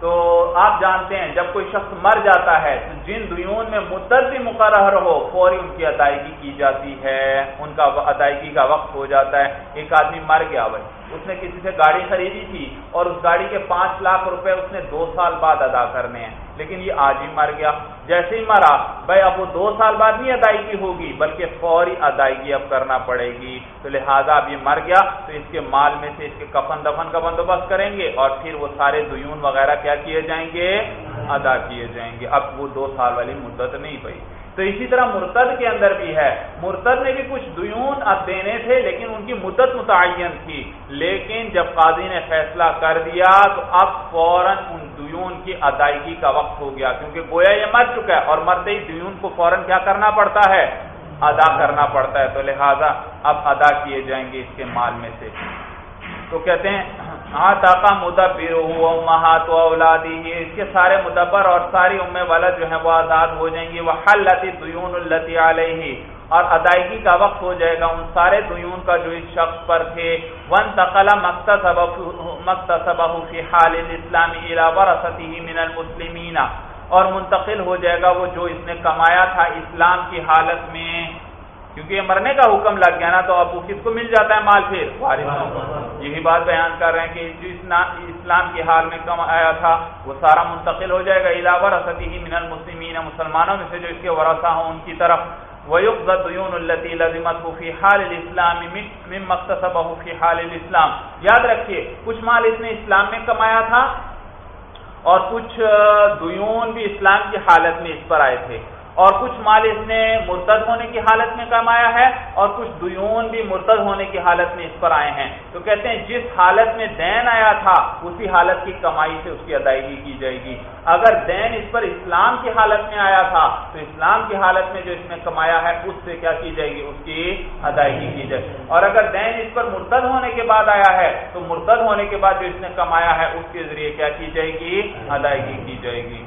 تو آپ جانتے ہیں، جب کوئی شخص مر جاتا ہے، تو جن دیون میں مدت بھی مقرر ہو، فوری ان کی ادائیگی کی جاتی ہے۔ ان کا ادائیگی کا وقت ہو جاتا ہے۔ ایک آدمی مر گیا، بھائی۔ اس نے کسی سے گاڑی خریدی تھی اور اس گاڑی کے پانچ لاکھ روپے اس نے دو سال بعد ادا کرنے ہیں۔ لیکن یہ آج ہی مر گیا۔ جیسے ہی مرا، بھائی اب وہ دو سال بعد نہیں ادائیگی ہوگی، بلکہ فوری ادائیگی اب کرنا پڑے گی۔ تو لہٰذا اب یہ مر گیا۔ تو اس کے مال میں سے اس کے کفن دفن کا بندوبست کریں گے اور پھر وہ سارے دیون وغیرہ کیا کیے جائیں گے؟ ادا کیے جائیں گے۔ اب وہ دو سال والی مدت نہیں پئی۔ تو اسی طرح مرتد کے اندر بھی ہے۔ مرتد میں بھی کچھ دیون اب دینے تھے، لیکن ان کی مدت متعین تھی۔ لیکن جب قاضی نے فیصلہ کر دیا، تو اب فوراً ان دیون کی ادائیگی کا وقت ہو گیا، کیونکہ گویا یہ مر چکا ہے اور مرتے ہی دیون کو فوراً کیا کرنا پڑتا ہے؟ ادا کرنا پڑتا ہے۔ تو لہذا اب ادا کیے جائیں گے اس کے مال میں سے۔ تو کہتے ہیں ہاں آتا مدبر مہات و اولادی اس کے سارے مدبر اور ساری ام والا جو ہے وہ آزاد ہو جائیں گی وہ حلتی دیون التی علیہ، اور ادائیگی کا وقت ہو جائے گا، ان سارے دیون کا جو اس شخص پر تھے ون تقلا مقتصب فی حال الاسلامی الى ورثته من المسلمین، اور منتقل ہو جائے گا وہ جو اس نے کمایا تھا اسلام کی حالت میں۔ کیونکہ یہ مرنے کا حکم لگ گیا نا، تو اب وہ کس کو مل جاتا ہے مال پھر؟ یہی بات بیان کر رہے ہیں کہ جو اسلام کی حال میں کمایا تھا، وہ سارا منتقل ہو جائے گا۔ علاوہ رسطی ہی من المسلمین مسلمانوں میں سے جو اس کے ورثہ ہوں ان کی طرف۔ وَيُقْضَ دُيُونُ الَّتِي لَزِمَتْهُ فِي حَالِ الْإِسْلَامِ مِن مَقْتَسَبَهُ فِي حَالِ الْإِسْلَامِ۔ یاد رکھئے کچھ مال اس نے اسلام میں کمایا تھا اور کچھ دیون بھی اسلام کی حالت میں اس پر آئے تھے۔ اور کچھ مال اس نے مرتد ہونے کی حالت میں کمایا ہے اور کچھ دیون بھی مرتد ہونے کی حالت میں اس پر آئے ہیں۔ تو کہتے ہیں جس حالت میں دین آیا تھا، اسی حالت کی کمائی سے اس کی ادائیگی کی جائے گی۔ اگر دین اس پر اسلام کی حالت میں آیا تھا، تو اسلام کی حالت میں جو اس نے کمایا ہے، اس سے کیا کی جائے گی؟ اس کی ادائیگی کی جائے گی۔ اور اگر دین اس پر مرتد ہونے کے بعد آیا ہے، تو مرتد ہونے کے بعد جو اس نے کمایا ہے، اس کے ذریعے کیا کی جائے گی؟ ادائیگی کی جائے گی۔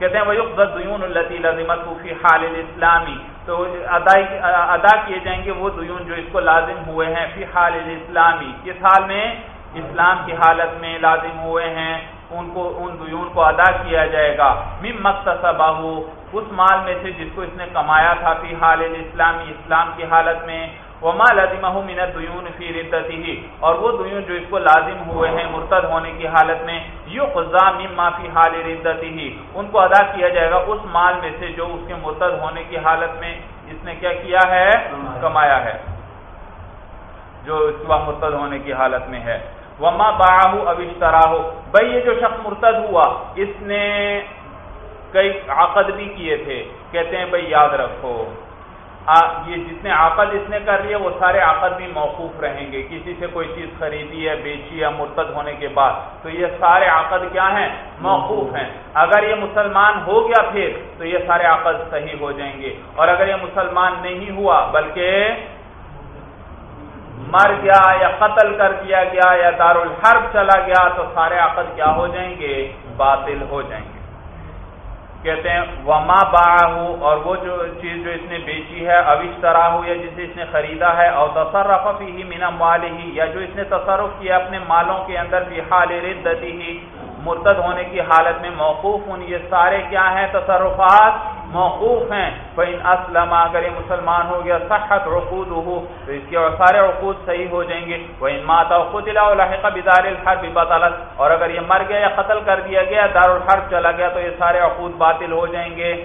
کہتے ہیں وہ التی لازمت فی حال اسلامی تو ادا کیے جائیں گے وہ دیون جو اس کو لازم ہوئے ہیں فی حال اسلامی کس حال میں؟ اسلام کی حالت میں لازم ہوئے ہیں، ان کو ان دیون کو ادا کیا جائے گا۔ مم مقتصبہ اس مال میں سے جس کو اس نے کمایا تھا فی حال اسلامی اسلام کی حالت میں۔ وما لازمہ من الدیون فی ردته۔ اور وہ دیون جو اس کو لازم ہوئے ہیں، مرتد ہونے کی حالت میں یقضا مما فی حال ردته۔ ان کو ادا کیا جائے گا اس مال میں سے جو اس کے مرتد ہونے کی حالت میں اس نے کیا کیا ہے؟ کمایا ہے۔ جو اس وقت مرتد ہونے کی حالت میں ہے۔ وما باعه اب اشتراہ بھئی یہ جو شخص مرتد ہوا، اس نے کئی عقد بھی کیے تھے۔ کہتے ہیں، بھئی یاد رکھو۔ یہ جتنے عقد اس نے کر لیے، وہ سارے عقد بھی موقوف رہیں گے۔ کسی سے کوئی چیز خریدی ہے، بیچی ہے، مرتد ہونے کے بعد، تو یہ سارے عقد کیا ہیں؟ موقوف ہیں۔ اگر یہ مسلمان ہو گیا پھر، تو یہ سارے عقد صحیح ہو جائیں گے۔ اور اگر یہ مسلمان نہیں ہوا، بلکہ مر گیا یا قتل کر دیا گیا یا دارالحرب چلا گیا، تو سارے عقد کیا ہو جائیں گے؟ باطل ہو جائیں گے۔ کہتے ہیں، وما با اور وہ جو چیز جو اس نے بیچی ہے اوش طرح یا جسے اس نے خریدا ہے اور تصرف ہی مینا مال ہی یا جو اس نے تصرف کیا اپنے مالوں کے اندر بھی حال ردتی ہی مرتد ہونے کی حالت میں موقوف ہوں، یہ سارے کیا ہیں؟ تصرفات موقوف ہیں۔ فَإِنْ اسلم اگر یہ مسلمان ہو گیا، صحت عقود ہو تو اس کے سارے عقود صحیح ہو جائیں گے۔ وہ ان ماتا خود بدار الحرب بطالت اور اگر یہ مر گیا یا قتل کر دیا گیا دار الحرب چلا گیا، تو یہ سارے عقود باطل ہو جائیں گے۔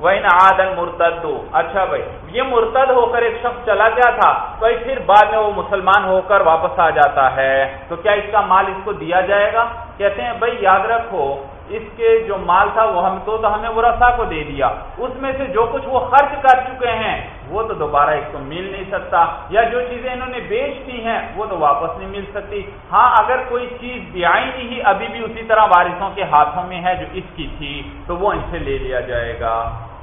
وَإِنْ عَادَ الْمُرْتَدُ۔ اچھا بھائی، یہ مرتد ہو کر ایک شخص چلا گیا تھا، تو پھر بعد میں وہ مسلمان ہو کر واپس آ جاتا ہے۔ تو کیا اس کا مال اس کو دیا جائے گا؟ کہتے ہیں، بھائی، یاد رکھو اس کے جو مال تھا وہ ہم تو, تو ہمیں ورثہ کو دے دیا۔ اس میں سے جو کچھ وہ خرچ کر چکے ہیں وہ تو دوبارہ اس کو مل نہیں سکتا۔ یا جو چیزیں انہوں نے بیچ دی ہیں وہ تو واپس نہیں مل سکتی۔ ہاں اگر کوئی چیز بیائی نہیں ہی ابھی بھی اسی طرح وارثوں کے ہاتھوں میں ہے جو اس کی تھی تو وہ ان سے لے لیا جائے گا۔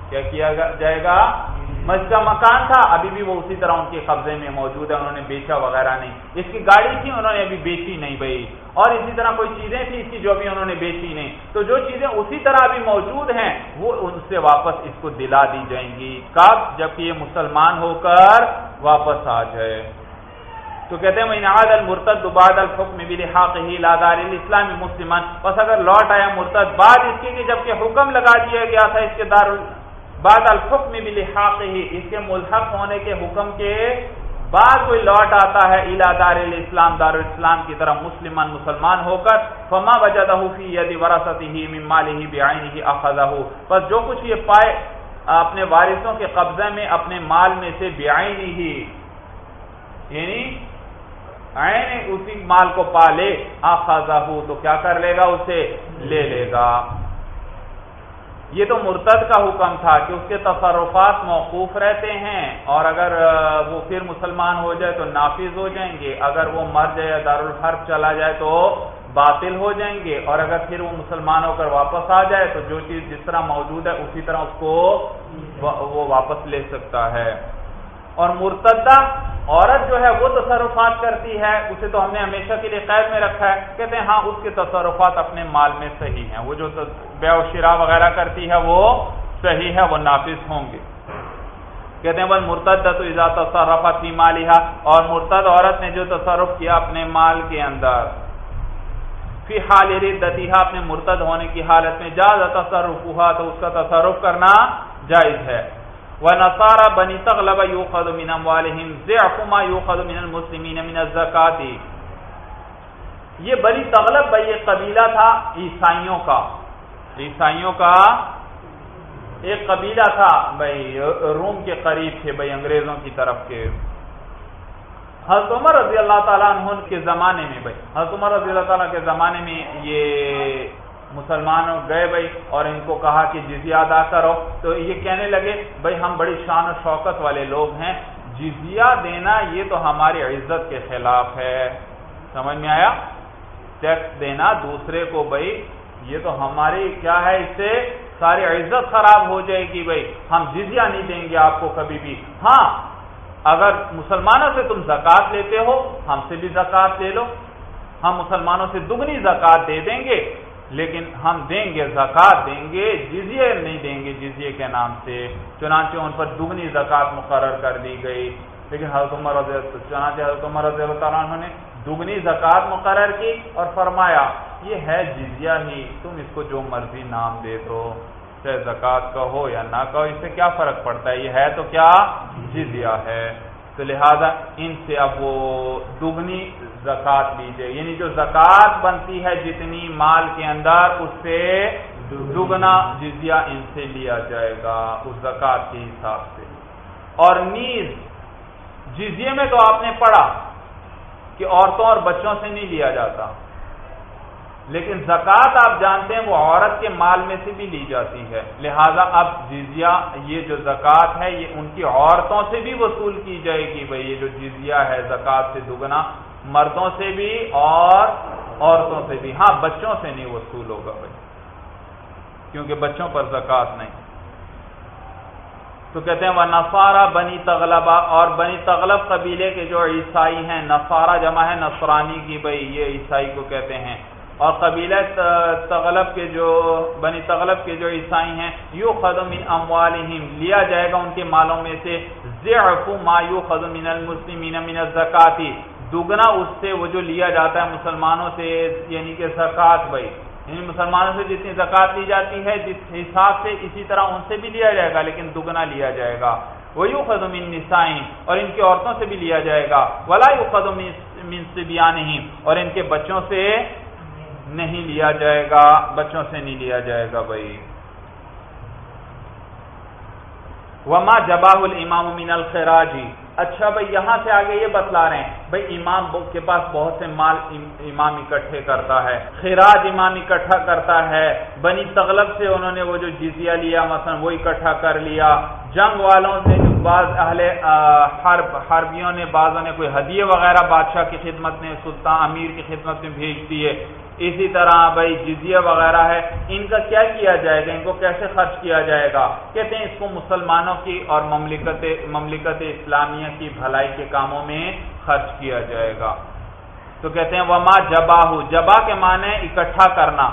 کیا کیا جائے گا؟ مسجد کا مکان تھا، ابھی بھی وہ اسی طرح ان کے قبضے میں موجود ہے، انہوں نے بیچا وغیرہ نہیں۔ اس کی گاڑی تھی، انہوں نے ابھی بیچی نہیں بھائی۔ اور اسی طرح کوئی چیزیں تھی اس کی جو ابھی انہوں نے بیچی نہیں۔ تو جو چیزیں اسی طرح ابھی موجود ہیں، وہ ان سے واپس اس کو دلا دی جائیں گی۔ کب؟ جبکہ یہ مسلمان ہو کر واپس آ جائے۔ تو کہتے ہیں انعاد المرتد بعد الحکم بلحاقه لا دار الاسلام مسلمان بس اگر لوٹ آیا مرتد بعد اس کے کہ جبکہ حکم لگا دیا گیا تھا، اس کے دار بعد الحکم بلحاقه اس کے ملحق ہونے کے حکم کے بعد کوئی لوٹ آتا ہے الا دار الاسلام دار الاسلام کی طرح مسلمان مسلمان ہو کر، فما وجدہ فی ید ورثته من ماله بعینه اخذه پس جو کچھ یہ پائے اپنے وارثوں کے قبضے میں، اپنے مال میں سے بعینه یعنی اسی مال کو پالے آخذہ تو کیا کر لے گا، اسے لے لے گا۔ یہ تو مرتد کا حکم تھا کہ اس کے تصرفات موقوف رہتے ہیں اور اگر وہ پھر مسلمان ہو جائے تو نافذ ہو جائیں گے۔ اگر وہ مر جائے یا دارالحرب چلا جائے تو باطل ہو جائیں گے۔ اور اگر پھر وہ مسلمان ہو کر واپس آ جائے تو جو چیز جس طرح موجود ہے اسی طرح اس کو وہ واپس لے سکتا ہے۔ اور مرتدہ عورت جو ہے وہ تصرفات کرتی ہے، اسے تو ہم نے ہمیشہ کے لیے قید میں رکھا ہے۔ کہتے ہیں ہاں اس کے تصرفات اپنے مال میں صحیح ہیں۔ وہ جو بے و شرا وغیرہ کرتی ہے، وہ صحیح ہے، وہ نافذ ہوں گے۔ کہتے ہیں بس مرتد تو ایزا تصرفات کی مالیہ اور مرتد عورت نے جو تصرف کیا اپنے مال کے اندر، فی حال ردتیہ اپنے مرتد ہونے کی حالت میں، جاز تصرف ہوا تو اس کا تصرف کرنا جائز ہے۔ ونصارى بني تغلب يؤخذ من اموالهم ضعف ما يؤخذ من المسلمين من الزکات یہ بنی تغلب بھائی ایک قبیلہ تھا عیسائیوں کا۔ عیسائیوں کا ایک قبیلہ تھا بھائی، روم کے قریب تھے بھائی، انگریزوں کی طرف کے۔ حضرت عمر رضی اللہ تعالیٰ عنہ کے زمانے میں بھائی، حضرت عمر رضی اللہ تعالیٰ کے زمانے میں یہ مسلمان گئے بھائی اور ان کو کہا کہ جزیہ ادا کرو تو یہ کہنے لگے، بھائی ہم بڑی شان و شوکت والے لوگ ہیں۔ جزیہ دینا یہ تو ہماری عزت کے خلاف ہے۔ سمجھ میں آیا؟ ٹیکس دینا دوسرے کو بھائی، یہ تو ہماری کیا ہے؟ اس سے ساری عزت خراب ہو جائے گی بھائی۔ ہم جزیہ نہیں دیں گے آپ کو کبھی بھی۔ ہاں اگر مسلمانوں سے تم زکات لیتے ہو، ہم سے بھی زکات لے لو۔ ہم مسلمانوں سے دگنی زکات دے دیں گے۔ لیکن ہم دیں گے، زکات دیں گے جزیے نہیں دیں گے جزیے کے نام سے، چنانچہ ان پر دگنی زکات مقرر کر دی گئی۔ لیکن حضرت عمر رضی چنانچہ حضرت عمر رضی اللہ تعالیٰ عنہ نے دگنی زکات مقرر کی اور فرمایا، یہ ہے جزیہ ہی، تم اس کو جو مرضی نام دے دو، چاہے زکات کا ہو یا نہ کہو، اس سے کیا فرق پڑتا ہے؟ یہ ہے تو کیا؟ جزیہ ہے۔ تو لہذا ان سے اب وہ دگنی زکات لیجیے یعنی جو زکات بنتی ہے جتنی مال کے اندر، اس سے دگنا جزیہ ان سے لیا جائے گا اس زکات کے حساب سے۔ اور نیز، جزیے میں تو آپ نے پڑھا کہ عورتوں اور بچوں سے نہیں لیا جاتا۔ لیکن زکوٰۃ آپ جانتے ہیں وہ عورت کے مال میں سے بھی لی جاتی ہے۔ لہذا اب جزیہ، یہ جو زکوٰۃ ہے، یہ ان کی عورتوں سے بھی وصول کی جائے گی۔ بھائی، یہ جو جزیہ ہے زکوٰۃ سے دگنا مردوں سے بھی اور عورتوں سے بھی۔ ہاں بچوں سے نہیں وصول ہوگا بھائی کیونکہ بچوں پر زکوٰۃ نہیں۔ تو کہتے ہیں، وہ نفارا بنی تغلبہ اور بنی تغلب قبیلے کے جو عیسائی ہیں نفارا جمع ہے نفرانی کی۔ بھائی، یہ عیسائی کو کہتے ہیں۔ اور قبیلہ تغلب کے جو، بنی تغلب کے جو عیسائی ہیں یو خدم ان اموالہم۔ لیا جائے گا ان کے مالوں میں سے۔ ضعف ما یو خدم من المسلمین من الزکاتی دگنا اس سے وہ جو لیا جاتا ہے مسلمانوں سے یعنی کہ زکات بھائی۔ یعنی مسلمانوں سے جتنی زکات لی جاتی ہے، جس حساب سے اسی طرح ان سے بھی لیا جائے گا، لیکن دگنا لیا جائے گا۔ وہ یو نسائیں اور ان کی عورتوں سے بھی لیا جائے گا۔ ولا یو خدم من سبیانہم اور ان کے بچوں سے نہیں لیا جائے گا۔ بچوں سے نہیں لیا جائے گا بھائی۔ وما جباہ الامام من الخراجی اچھا بھائی، یہاں سے آگے یہ بتلا رہے ہیں۔ بھائی، امام کے پاس بہت سے مال امام اکٹھے کرتا ہے۔ خراج امام اکٹھا کرتا ہے۔ بنی تغلب سے انہوں نے وہ جو جزیہ لیا، مثلا وہ اکٹھا کر لیا۔ جنگ والوں سے جو بعض اہل حرب حربیوں نے، بعضوں نے کوئی ہدیے وغیرہ، بادشاہ کی خدمت میں سلطان امیر کی خدمت میں بھیج دیے۔ اسی طرح بھائی جزیہ وغیرہ ہے، ان کا کیا کیا جائے گا؟ ان کو کیسے خرچ کیا جائے گا؟ کہتے ہیں اس کو مسلمانوں کی اور مملکت مملکت اسلامیہ کی بھلائی کے کاموں میں خرچ کیا جائے گا۔ تو کہتے ہیں، وما جبا جبا کے معنی اکٹھا کرنا۔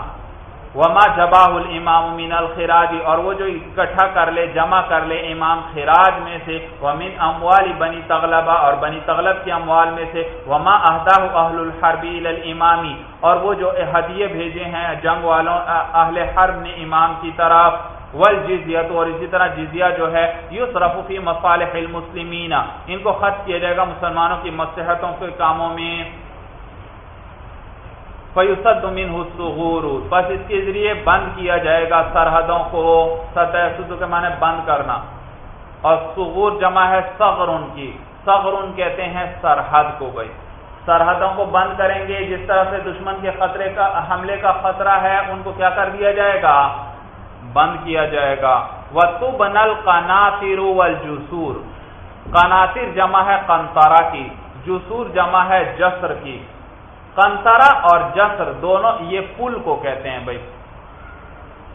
وما جباہ الامام من الخراج اور وہ جو اکٹھا کر لے، جمع کر لے امام خراج میں سے، ومن اموال بنی تغلبہ اور بنی تغلب کے اموال میں سے، وما اہدہ اہل الحرب الامامی اور وہ جو ہدیے بھیجے ہیں جنگ والوں اہل حرب نے امام کی طرف والجزیت اور اسی طرح جزیہ جو ہے یصرف فی مصالح المسلمین ان کو خرچ کیا جائے گا مسلمانوں کی مصلحتوں کے کاموں میں۔ فیوسد من حسغور بس اس کے ذریعے بند کیا جائے گا سرحدوں کو۔ سطح سد کے معنی بند کرنا۔ اور سغور جمع ہے سغرن کی۔ سغرن کہتے ہیں سرحد کو بھائی۔ سرحدوں کو بند کریں گے۔ جس طرح سے دشمن کے خطرے کا، حملے کا خطرہ ہے، ان کو کیا کر دیا جائے گا؟ بند کیا جائے گا۔ وہ تو بنل قناطر والجسور۔ قناطر جمع ہے قنطارہ کی۔ جسور جمع ہے جسر کی۔ کنترا اور جسر، دونوں یہ پل کو کہتے ہیں بھائی۔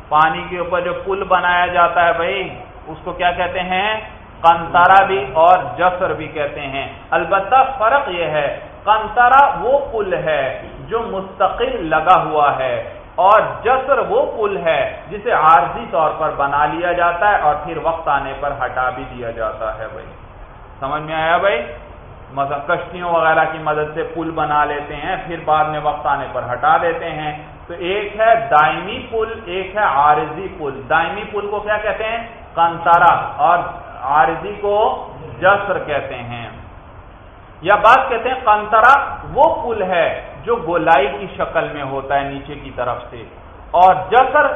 پانی کے اوپر جو پل بنایا جاتا ہے بھائی، اس کو کیا کہتے ہیں؟ کنترا بھی اور جسر بھی کہتے ہیں۔ البتہ فرق یہ ہے کنترا وہ پل ہے جو مستقل لگا ہوا ہے اور جسر وہ پل ہے جسے عارضی طور پر بنا لیا جاتا ہے اور پھر وقت آنے پر ہٹا بھی دیا جاتا ہے بھائی۔ سمجھ میں آیا بھائی؟ مثلا کشتیوں وغیرہ کی مدد سے پل بنا لیتے ہیں، پھر بعد میں وقت آنے پر ہٹا دیتے ہیں۔ تو ایک ہے دائمی پل، ایک ہے عارضی پل۔ دائمی پل کو کیا کہتے ہیں؟ کنتارا اور عارضی کو جسر کہتے ہیں۔ یا بات کہتے ہیں کنترا وہ پل ہے جو گولائی کی شکل میں ہوتا ہے نیچے کی طرف سے۔ اور جسر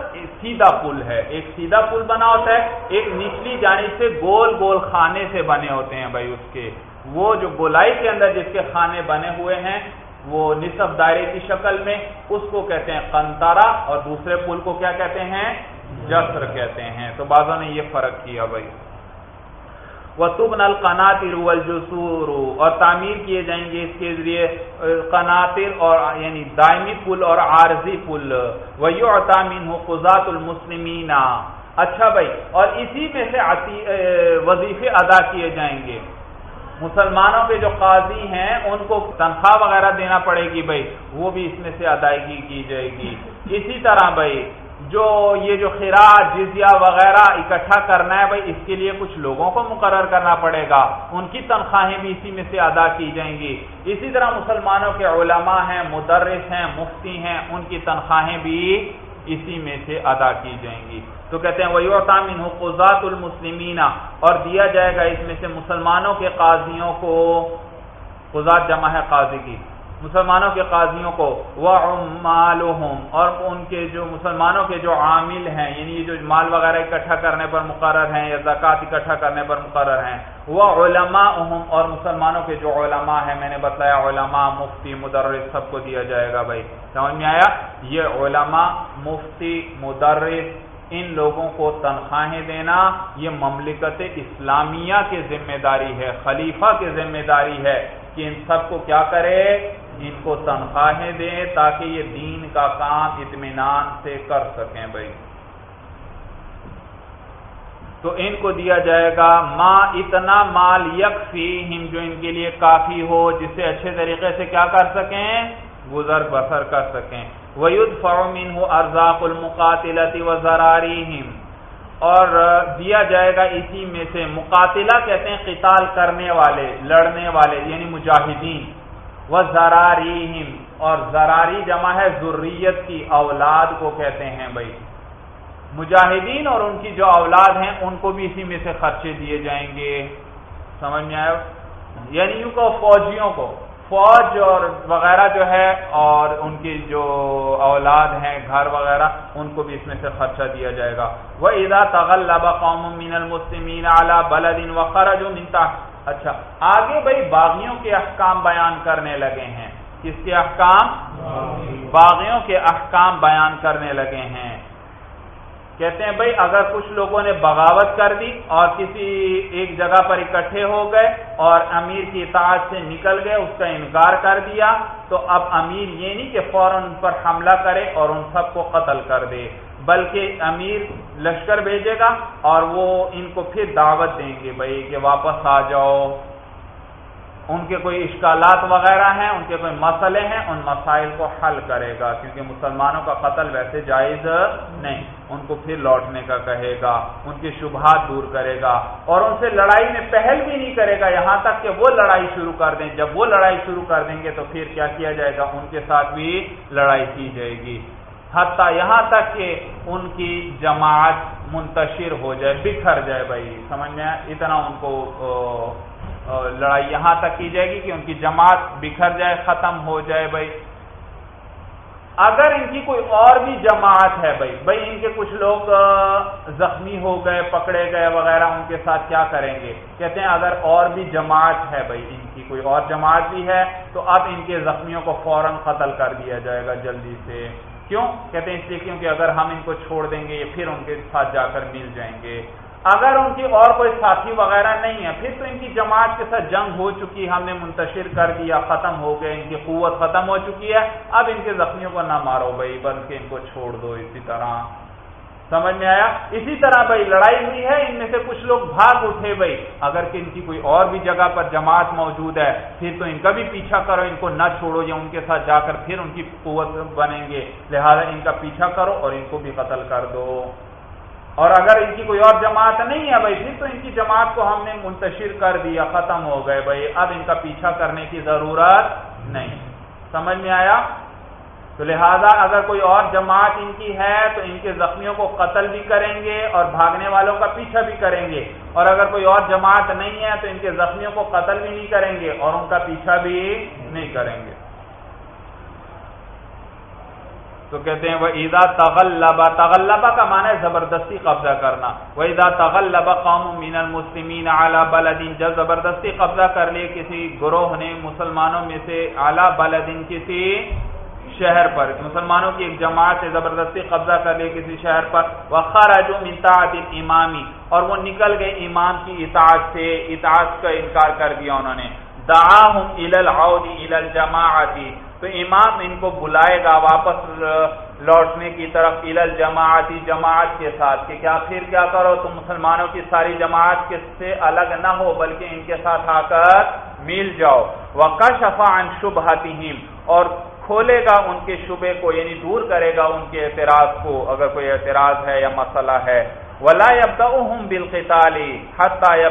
سیدھا پل ہے۔ ایک سیدھا پل بنا ہوتا ہے، ایک نچلی جانب سے گول گول خانے سے بنے ہوتے ہیں بھائی اس کے۔ وہ جو گولائی کے اندر جس کے خانے بنے ہوئے ہیں، وہ نصف دائرے کی شکل میں، اس کو کہتے ہیں کنتارا اور دوسرے پل کو کیا کہتے ہیں؟ جسر کہتے ہیں۔ تو بازوں نے یہ فرق کیا بھائی۔ وہ تب نل قناطر اور تعمیر کیے جائیں گے اس کے ذریعے، قناطر اور یعنی دائمی پل اور عارضی پل۔ وہ تعمین ہو قزات المسلمین اچھا بھائی، اور اسی میں سے وظیفے ادا کیے جائیں گے۔ مسلمانوں کے جو قاضی ہیں، ان کو تنخواہ وغیرہ دینا پڑے گی بھائی، وہ بھی اس میں سے ادائیگی کی جائے گی۔ اسی طرح بھائی، جو یہ جو خراج، جزیہ وغیرہ اکٹھا کرنا ہے بھائی، اس کے لیے کچھ لوگوں کو مقرر کرنا پڑے گا۔ ان کی تنخواہیں بھی اسی میں سے ادا کی جائیں گی۔ اسی طرح مسلمانوں کے علماء ہیں، مدرس ہیں، مفتی ہیں، ان کی تنخواہیں بھی اسی میں سے ادا کی جائیں گی۔ تو کہتے ہیں وہی تعمین قزات المسلمین اور دیا جائے گا اس میں سے مسلمانوں کے قاضیوں کو۔ قزات جمع ہے قاضی کی۔ مسلمانوں کے قاضیوں کو۔ وہ اور ان کے جو مسلمانوں کے جو عامل ہیں یعنی یہ جو مال وغیرہ اکٹھا کرنے پر مقرر ہیں یا زکوٰۃ اکٹھا کرنے پر مقرر ہیں۔ وہ علماء اور مسلمانوں کے جو علماء ہیں، میں نے بتایا علماء، مفتی، مدرس، سب کو دیا جائے گا بھائی۔ سمجھ میں آیا؟ یہ علماء، مفتی، مدرس ان لوگوں کو تنخواہیں دینا، یہ مملکت اسلامیہ کی ذمہ داری ہے، خلیفہ کی ذمہ داری ہے کہ ان سب کو کیا کرے؟ ان کو تنخواہیں دیں تاکہ یہ دین کا کام اطمینان سے کر سکیں بھائی۔ تو ان کو دیا جائے گا ماں اتنا مال یکفی ہم جو ان کے لیے کافی ہو، جسے اچھے طریقے سے کیا کر سکیں؟ گزر بسر کر سکیں۔ وید فرومین ارزاق المقاتلتی اور دیا جائے گا اسی میں سے، مقاتلہ کہتے ہیں قتال کرنے والے، لڑنے والے یعنی مجاہدین۔ وہ زراری اور زراری جمع ہے ضروریت کی، اولاد کو کہتے ہیں بھائی۔ مجاہدین اور ان کی جو اولاد ہیں، ان کو بھی اسی میں سے خرچے دیے جائیں گے۔ سمجھ میں آئے یعنی یوں کہ فوجیوں کو۔ فوج اور وغیرہ جو ہے اور ان کی جو اولاد ہیں، گھر وغیرہ، ان کو بھی اس میں سے خرچہ دیا جائے گا۔ وہ ادا تغلب قوم من المسلمین اعلیٰ بلدین وقرا جو اچھا آگے بھائی باغیوں کے احکام بیان کرنے لگے ہیں۔ کس کے احکام؟ باغیوں کے احکام بیان کرنے لگے ہیں۔ کہتے ہیں بھائی، اگر کچھ لوگوں نے بغاوت کر دی اور کسی ایک جگہ پر اکٹھے ہو گئے اور امیر کی اطاعت سے نکل گئے، اس کا انکار کر دیا، تو اب امیر یہ نہیں کہ فوراً ان پر حملہ کرے اور ان سب کو قتل کر دے، بلکہ امیر لشکر بھیجے گا اور وہ ان کو پھر دعوت دیں گے بھائی کہ واپس آ جاؤ۔ ان کے کوئی اشکالات وغیرہ ہیں، ان کے کوئی مسئلے ہیں، ان مسائل کو حل کرے گا، کیونکہ مسلمانوں کا قتل ویسے جائز نہیں۔ ان کو پھر لوٹنے کا کہے گا، ان کی شبہات دور کرے گا، اور ان سے لڑائی میں پہل بھی نہیں کرے گا۔ یہاں تک کہ وہ لڑائی شروع کر دیں۔ جب وہ لڑائی شروع کر دیں گے تو پھر کیا کیا جائے گا؟ ان کے ساتھ بھی لڑائی کی جائے گی۔ حتیٰ یہاں تک کہ ان کی جماعت منتشر ہو جائے، بکھر جائے بھائی، سمجھ میں اتنا ان کو لڑائی یہاں تک کی جائے گی کہ ان کی جماعت بکھر جائے، ختم ہو جائے بھائی۔ اگر ان کی کوئی اور بھی جماعت ہے بھائی بھائی ان کے کچھ لوگ زخمی ہو گئے، پکڑے گئے وغیرہ، ان کے ساتھ کیا کریں گے؟ کہتے ہیں اگر اور بھی جماعت ہے بھائی، ان کی کوئی اور جماعت بھی ہے، تو اب ان کے زخمیوں کو فوراً قتل کر دیا جائے گا جلدی سے۔ کیوں؟ کہتے ہیں اس لیے کیونکہ اگر ہم ان کو چھوڑ دیں گے یہ پھر ان کے ساتھ جا کر مل جائیں گے۔ اگر ان کی اور کوئی ساتھی وغیرہ نہیں ہے، پھر تو ان کی جماعت کے ساتھ جنگ ہو چکی ہم نے منتشر کر دیا، ختم ہو گئے، ان کی قوت ختم ہو چکی ہے۔ اب ان کے زخمیوں کو نہ مارو بھائی، بلکہ ان کو چھوڑ دو اسی طرح۔ سمجھ میں آیا؟ اسی طرح بھائی، لڑائی ہوئی ہے، ان میں سے کچھ لوگ بھاگ اٹھے بھائی۔ اگر کہ ان کی کوئی اور بھی جگہ پر جماعت موجود ہے، پھر تو ان کا بھی پیچھا کرو، ان کو نہ چھوڑو، یا ان کے ساتھ جا کر پھر ان کی قوت بنیں گے۔ لہذا ان کا پیچھا کرو اور ان کو بھی قتل کر دو۔ اور اگر ان کی کوئی اور جماعت نہیں ہے بھائی، پھر تو ان کی جماعت کو ہم نے منتشر کر دیا، ختم ہو گئے بھائی۔ اب ان کا پیچھا کرنے کی ضرورت نہیں۔ سمجھ میں آیا؟ تو لہذا اگر کوئی اور جماعت ان کی ہے، تو ان کے زخمیوں کو قتل بھی کریں گے اور بھاگنے والوں کا پیچھا بھی کریں گے۔ اور اگر کوئی اور جماعت نہیں ہے، تو ان کے زخمیوں کو قتل بھی نہیں کریں گے اور ان کا پیچھا بھی نہیں کریں گے۔ تو کہتے ہیں وہ عیدا تغلبا تغلبا کا معنی ہے زبردستی قبضہ کرنا۔ وہ عیدا تغلبا قوم مین المسلمین اعلیٰ بلدین جب زبردستی قبضہ کر لیے کسی گروہ نے مسلمانوں میں سے اعلیٰ بلدین کسی شہر پر، مسلمانوں کی ایک جماعت سے زبردستی قبضہ کر لے کسی شہر پر۔ وہ خراجو منتاط امامی اور وہ نکل گئے امام کی اطاعت سے، اطاعت کا انکار کر دیا انہوں نے۔ الجماعتی تو امام ان کو بلائے گا واپس لوٹنے کی طرف الل جماعتی جماعت کے ساتھ، کہ کیا پھر کیا کرو؟ تم مسلمانوں کی ساری جماعت کس سے الگ نہ ہو، بلکہ ان کے ساتھ آ کر مل جاؤ۔ وہ کشفا ان شبہتیم اور کھولے گا ان کے شبے کو یعنی دور کرے گا ان کے اعتراض کو، اگر کوئی اعتراض ہے یا مسئلہ ہے۔ ولا بالقتالی حتیہ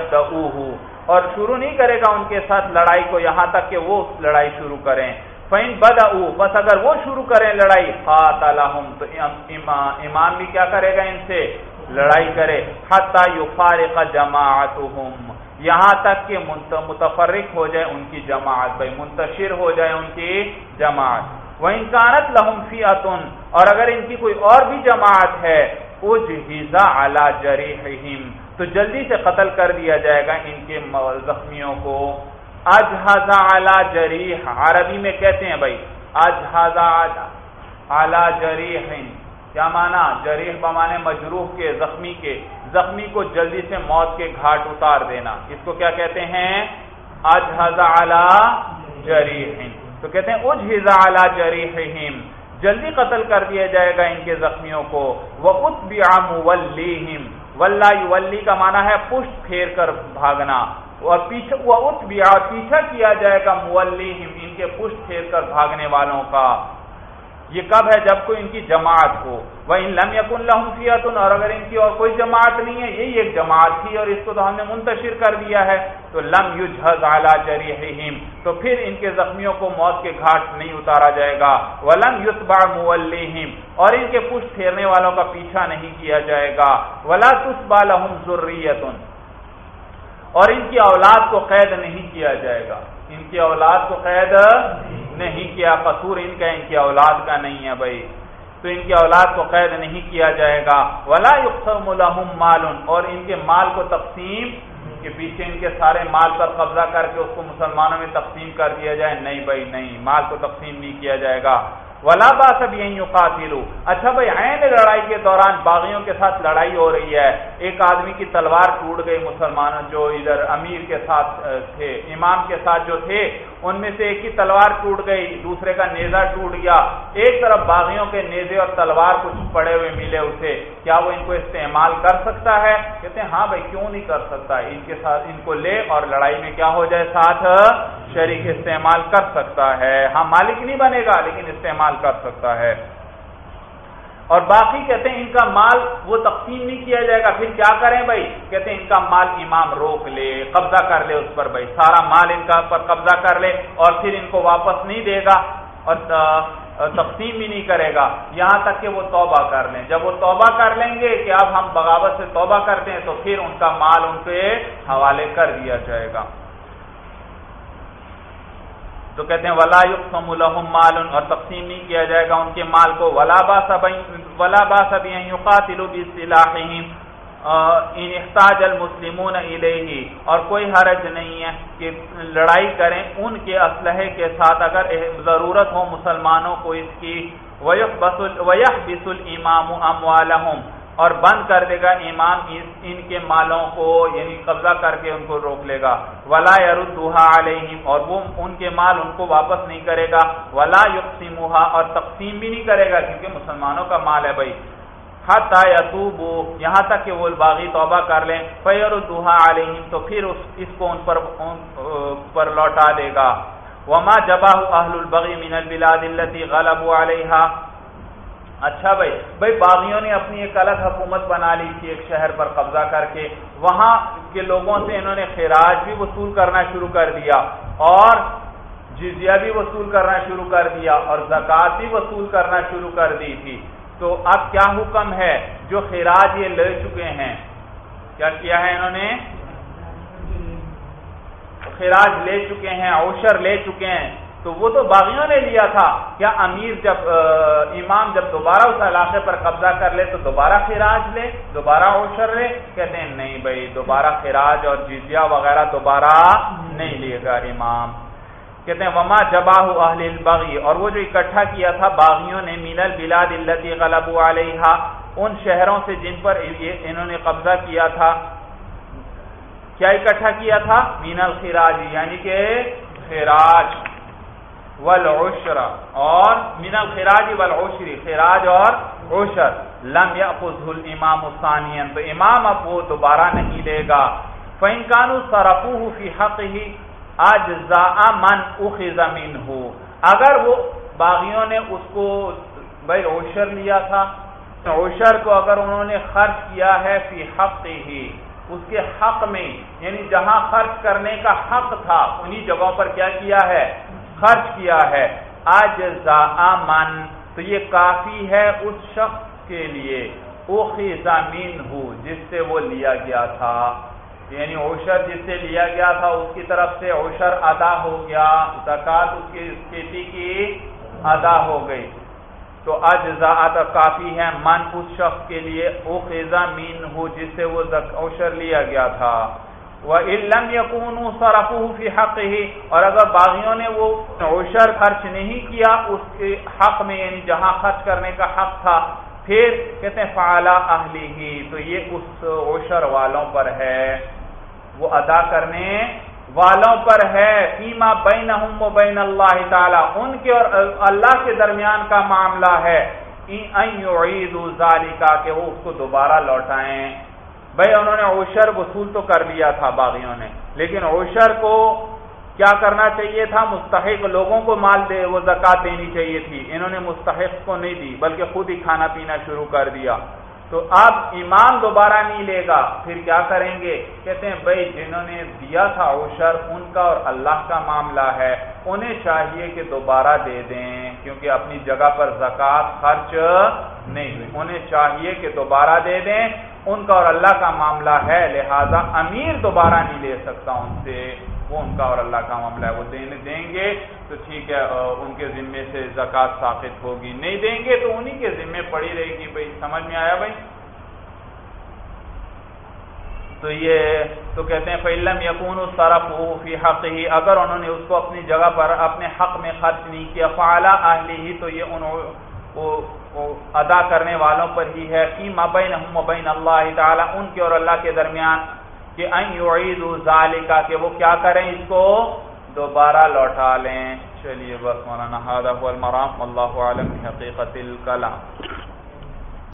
اور شروع نہیں کرے گا ان کے ساتھ لڑائی کو، یہاں تک کہ وہ لڑائی شروع کریں۔ فین بد بس اگر وہ شروع کریں لڑائی خاطم تو امام بھی کیا کرے گا ان سے؟ لڑائی کرے۔ حتیٰ یفارق جماعتهم یہاں تک کہ متفرق ہو جائے ان کی جماعت، بھائی منتشر ہو جائے ان کی جماعت۔ وہ انکانت لہم فی اور اگر ان کی کوئی اور بھی جماعت ہے اعلی جریحہم، تو جلدی سے قتل کر دیا جائے گا ان کے زخمیوں کو۔ اجہزا اعلی جریح، عربی میں کہتے ہیں بھائی، اجہزا اعلی جریح کیا مانا؟ جریح بمانے مجروح کے، زخمی کے، زخمی کو جلدی سے موت کے گھاٹ اتار دینا۔ اس کو کیا کہتے ہیں؟ جریح تو کہتے ہیں اج ہزا اعلی جریحم جلدی قتل کر دیا جائے گا ان کے زخمیوں کو۔ وہ ات ولی کا مانا ہے، پشت پھیر کر بھاگنا۔ اور پیچھے وہ پیچھا کیا جائے گا مولیم ان کے پشت پھیر کر بھاگنے والوں کا۔ یہ کب ہے جب کوئی ان کی جماعت ہو؟ وہ ان لم یق اللہ اور اگر ان کی اور کوئی جماعت نہیں ہے، یہی ایک جماعت تھی اور اس کو تو ہم نے منتشر کر دیا ہے۔ تو لم یوج اعلیٰ جریحم تو پھر ان کے زخمیوں کو موت کے گھاٹ نہیں اتارا جائے گا۔ ولم یوسبا مولہم اور ان کے پشت پھیرنے والوں کا پیچھا نہیں کیا جائے گا۔ ولا تسبا لہم ضروریت اور ان کی اولاد کو قید نہیں کیا جائے گا۔ ان کی اولاد کو قید نہیں کیا، قصور ان کا، ان کی اولاد کا نہیں ہے بھائی۔ تو ان کی اولاد کو قید نہیں کیا جائے گا۔ ولا یقسم لهم مال۔ اور ان کے مال کو تقسیم کے پیچھے ان کے سارے مال پر قبضہ کر کے اس کو مسلمانوں میں تقسیم کر دیا جائے۔ نہیں بھائی، نہیں۔ مال کو تقسیم نہیں کیا جائے گا۔ ولا با سب یہیں قاتل اچھا بھائی، عین لڑائی کے دوران باغیوں کے ساتھ لڑائی ہو رہی ہے۔ ایک آدمی کی تلوار ٹوٹ گئی، مسلمانوں جو ادھر امیر کے ساتھ تھے، امام کے ساتھ جو تھے ان میں سے ایک کی تلوار ٹوٹ گئی، دوسرے کا نیزا ٹوٹ گیا۔ ایک طرف باغیوں کے نیزے اور تلوار کچھ پڑے ہوئے ملے اسے۔ کیا وہ ان کو استعمال کر سکتا ہے؟ کہتے ہیں ہاں بھائی، کیوں نہیں کر سکتا؟ ان کے ساتھ، ان کو لے اور لڑائی میں کیا ہو جائے؟ ساتھ شریک استعمال کر سکتا ہے۔ ہاں مالک نہیں بنے گا، لیکن استعمال کر سکتا ہے۔ اور باقی کہتے ہیں ان کا مال وہ تقسیم نہیں کیا جائے گا۔ پھر کیا کریں بھائی؟ کہتے ہیں ان کا مال امام روک لے، قبضہ کر لے اس پر بھائی۔ سارا مال ان کا پر قبضہ کر لے اور پھر ان کو واپس نہیں دے گا اور تقسیم بھی نہیں کرے گا۔ یہاں تک کہ وہ توبہ کر لیں۔ جب وہ توبہ کر لیں گے کہ اب ہم بغاوت سے توبہ کرتے ہیں تو پھر ان کا مال ان کے حوالے کر دیا جائے گا۔ تو کہتے ہیں، ولا یقسم لهم مال اور تقسیم نہیں کیا جائے گا ان کے مال کو۔ ولا با سب ولا با سب یقاتلوا بسلاحهم۔ ان احتاج المسلمون الیہ اور کوئی حرج نہیں ہے کہ لڑائی کریں ان کے اسلحے کے ساتھ اگر ضرورت ہو مسلمانوں کو اس کی۔ وَيَحْبِسُ الْإِمَامُ أَمْوَالَهُمْ۔ اور بند کر دے گا امام ان کے مالوں کو یعنی قبضہ کر کے ان کو روک لے گا۔ ولا یردوہا علیہم اور وہ ان کے مال ان کو واپس نہیں کرے گا۔ ولا یقسموہا اور تقسیم بھی نہیں کرے گا کیونکہ مسلمانوں کا مال ہے بھائی۔ حتی یتوبو یہاں تک کہ وہ باغی توبہ کر لیں۔ فیردوہا علیہم تو پھر اس, اس کو ان پر, ان پر لوٹا دے گا۔ وما جباہ اہل البغی من البلاد اللتی غلبوا علیہا اچھا بھائی بھائی باغیوں نے اپنی ایک الگ حکومت بنا لی تھی، ایک شہر پر قبضہ کر کے۔ وہاں کے لوگوں سے انہوں نے خراج بھی وصول کرنا شروع کر دیا اور جزیہ بھی وصول کرنا شروع کر دیا اور زکات بھی وصول کرنا شروع کر دی تھی۔ تو اب کیا حکم ہے؟ جو خراج یہ لے چکے ہیں، کیا کیا ہے انہوں نے؟ خراج لے چکے ہیں، اوشر لے چکے ہیں۔ تو وہ تو باغیوں نے لیا تھا۔ کیا امیر جب امام جب دوبارہ اس علاقے پر قبضہ کر لے تو دوبارہ خراج لے، دوبارہ اوشر لے؟ کہتے ہیں نہیں بھائی، دوبارہ خراج اور جزیہ وغیرہ دوبارہ نہیں لے گا امام۔ کہتے ہیں، وما جباہ اہل البغی اور وہ جو اکٹھا کیا تھا باغیوں نے مین البلاد التی غلب علیہ ان شہروں سے جن پر انہوں نے قبضہ کیا تھا۔ کیا اکٹھا کیا تھا؟ مین الخراج یعنی کہ خراج۔ والعشر. اور من الخراج والعشر، خراج اور عشر. لم يأخذه الامام الثانيا تو امام اب وہ دوبارہ نہیں لے گا. فإن كانوا صرفوه في حقه اجزاء من اخذ منه. اگر وہ باغیوں نے اس کو بھائی عشر لیا تھا، عشر کو اگر انہوں نے خرچ کیا ہے فی حقه، اس کے حق میں یعنی جہاں خرچ کرنے کا حق تھا، انہی جگہوں پر کیا کیا ہے؟ خرچ کیا ہے۔ آج من تو یہ کافی ہے اس شخص کے لیے۔ زمین ہو، جس سے وہ لیا گیا تھا۔ یعنی اوشر جس سے لیا گیا تھا، اس کی طرف سے اوشر ادا ہو گیا۔ زکات اس کی کھیتی کی ادا ہو گئی۔ تو اجزا کافی ہے، من اس شخص کے لیے اوخیزہ مین ہو، جس سے وہ اوشر لیا گیا تھا۔ علم یقون فی حق ہی اور اگر باغیوں نے وہ عشر خرچ نہیں کیا، اس کے حق میں یعنی جہاں خرچ کرنے کا حق تھا، پھر کہتے ہیں فعلا اہلی ہی تو یہ اس عشر والوں پر ہے۔ وہ ادا کرنے والوں پر ہے۔ فیما بین و بین اللہ تعالی ان کے اور اللہ کے درمیان کا معاملہ ہے۔ عید کا کہ وہ اس کو دوبارہ لوٹائیں۔ بھائی انہوں نے اوشر وصول تو کر لیا تھا باغیوں نے، لیکن اوشر کو کیا کرنا چاہیے تھا؟ مستحق لوگوں کو مال دے، وہ زکات دینی چاہیے تھی۔ انہوں نے مستحق کو نہیں دی، بلکہ خود ہی کھانا پینا شروع کر دیا۔ تو اب ایمان دوبارہ نہیں لے گا، پھر کیا کریں گے؟ کہتے ہیں، بھائی جنہوں نے دیا تھا اوشر ان کا اور اللہ کا معاملہ ہے۔ انہیں چاہیے کہ دوبارہ دے دیں، کیونکہ اپنی جگہ پر زکات خرچ نہیں ہوئی۔ انہیں چاہیے کہ دوبارہ دے دیں۔ ان کا اور اللہ کا معاملہ ہے، لہذا امیر دوبارہ نہیں لے سکتا ان سے۔ وہ ان کا اور اللہ کا معاملہ ہے، وہ دینے دیں گے تو ٹھیک ہے ان کے ذمے سے زکوٰۃ ثابت ہوگی۔ نہیں دیں گے تو انہی کے ذمے پڑی رہے گی۔ بھائی، سمجھ میں آیا بھائی؟ تو یہ، تو کہتے ہیں فعلم یقون صرف فی حق ہی اگر انہوں نے اس کو اپنی جگہ پر اپنے حق میں خرچ نہیں کیا فعلا اہلی ہی تو یہ انہوں ادا کرنے والوں پر ہی ہے کہ مبین مبین اللہ تعالیٰ، ان کے اور اللہ کے درمیان، کہ ذالکا، کہ وہ کیا کریں اس کو؟ دوبارہ لوٹا لیں۔ چلیے بس مولانا المرام اللہ عالم حقیقت الکلام۔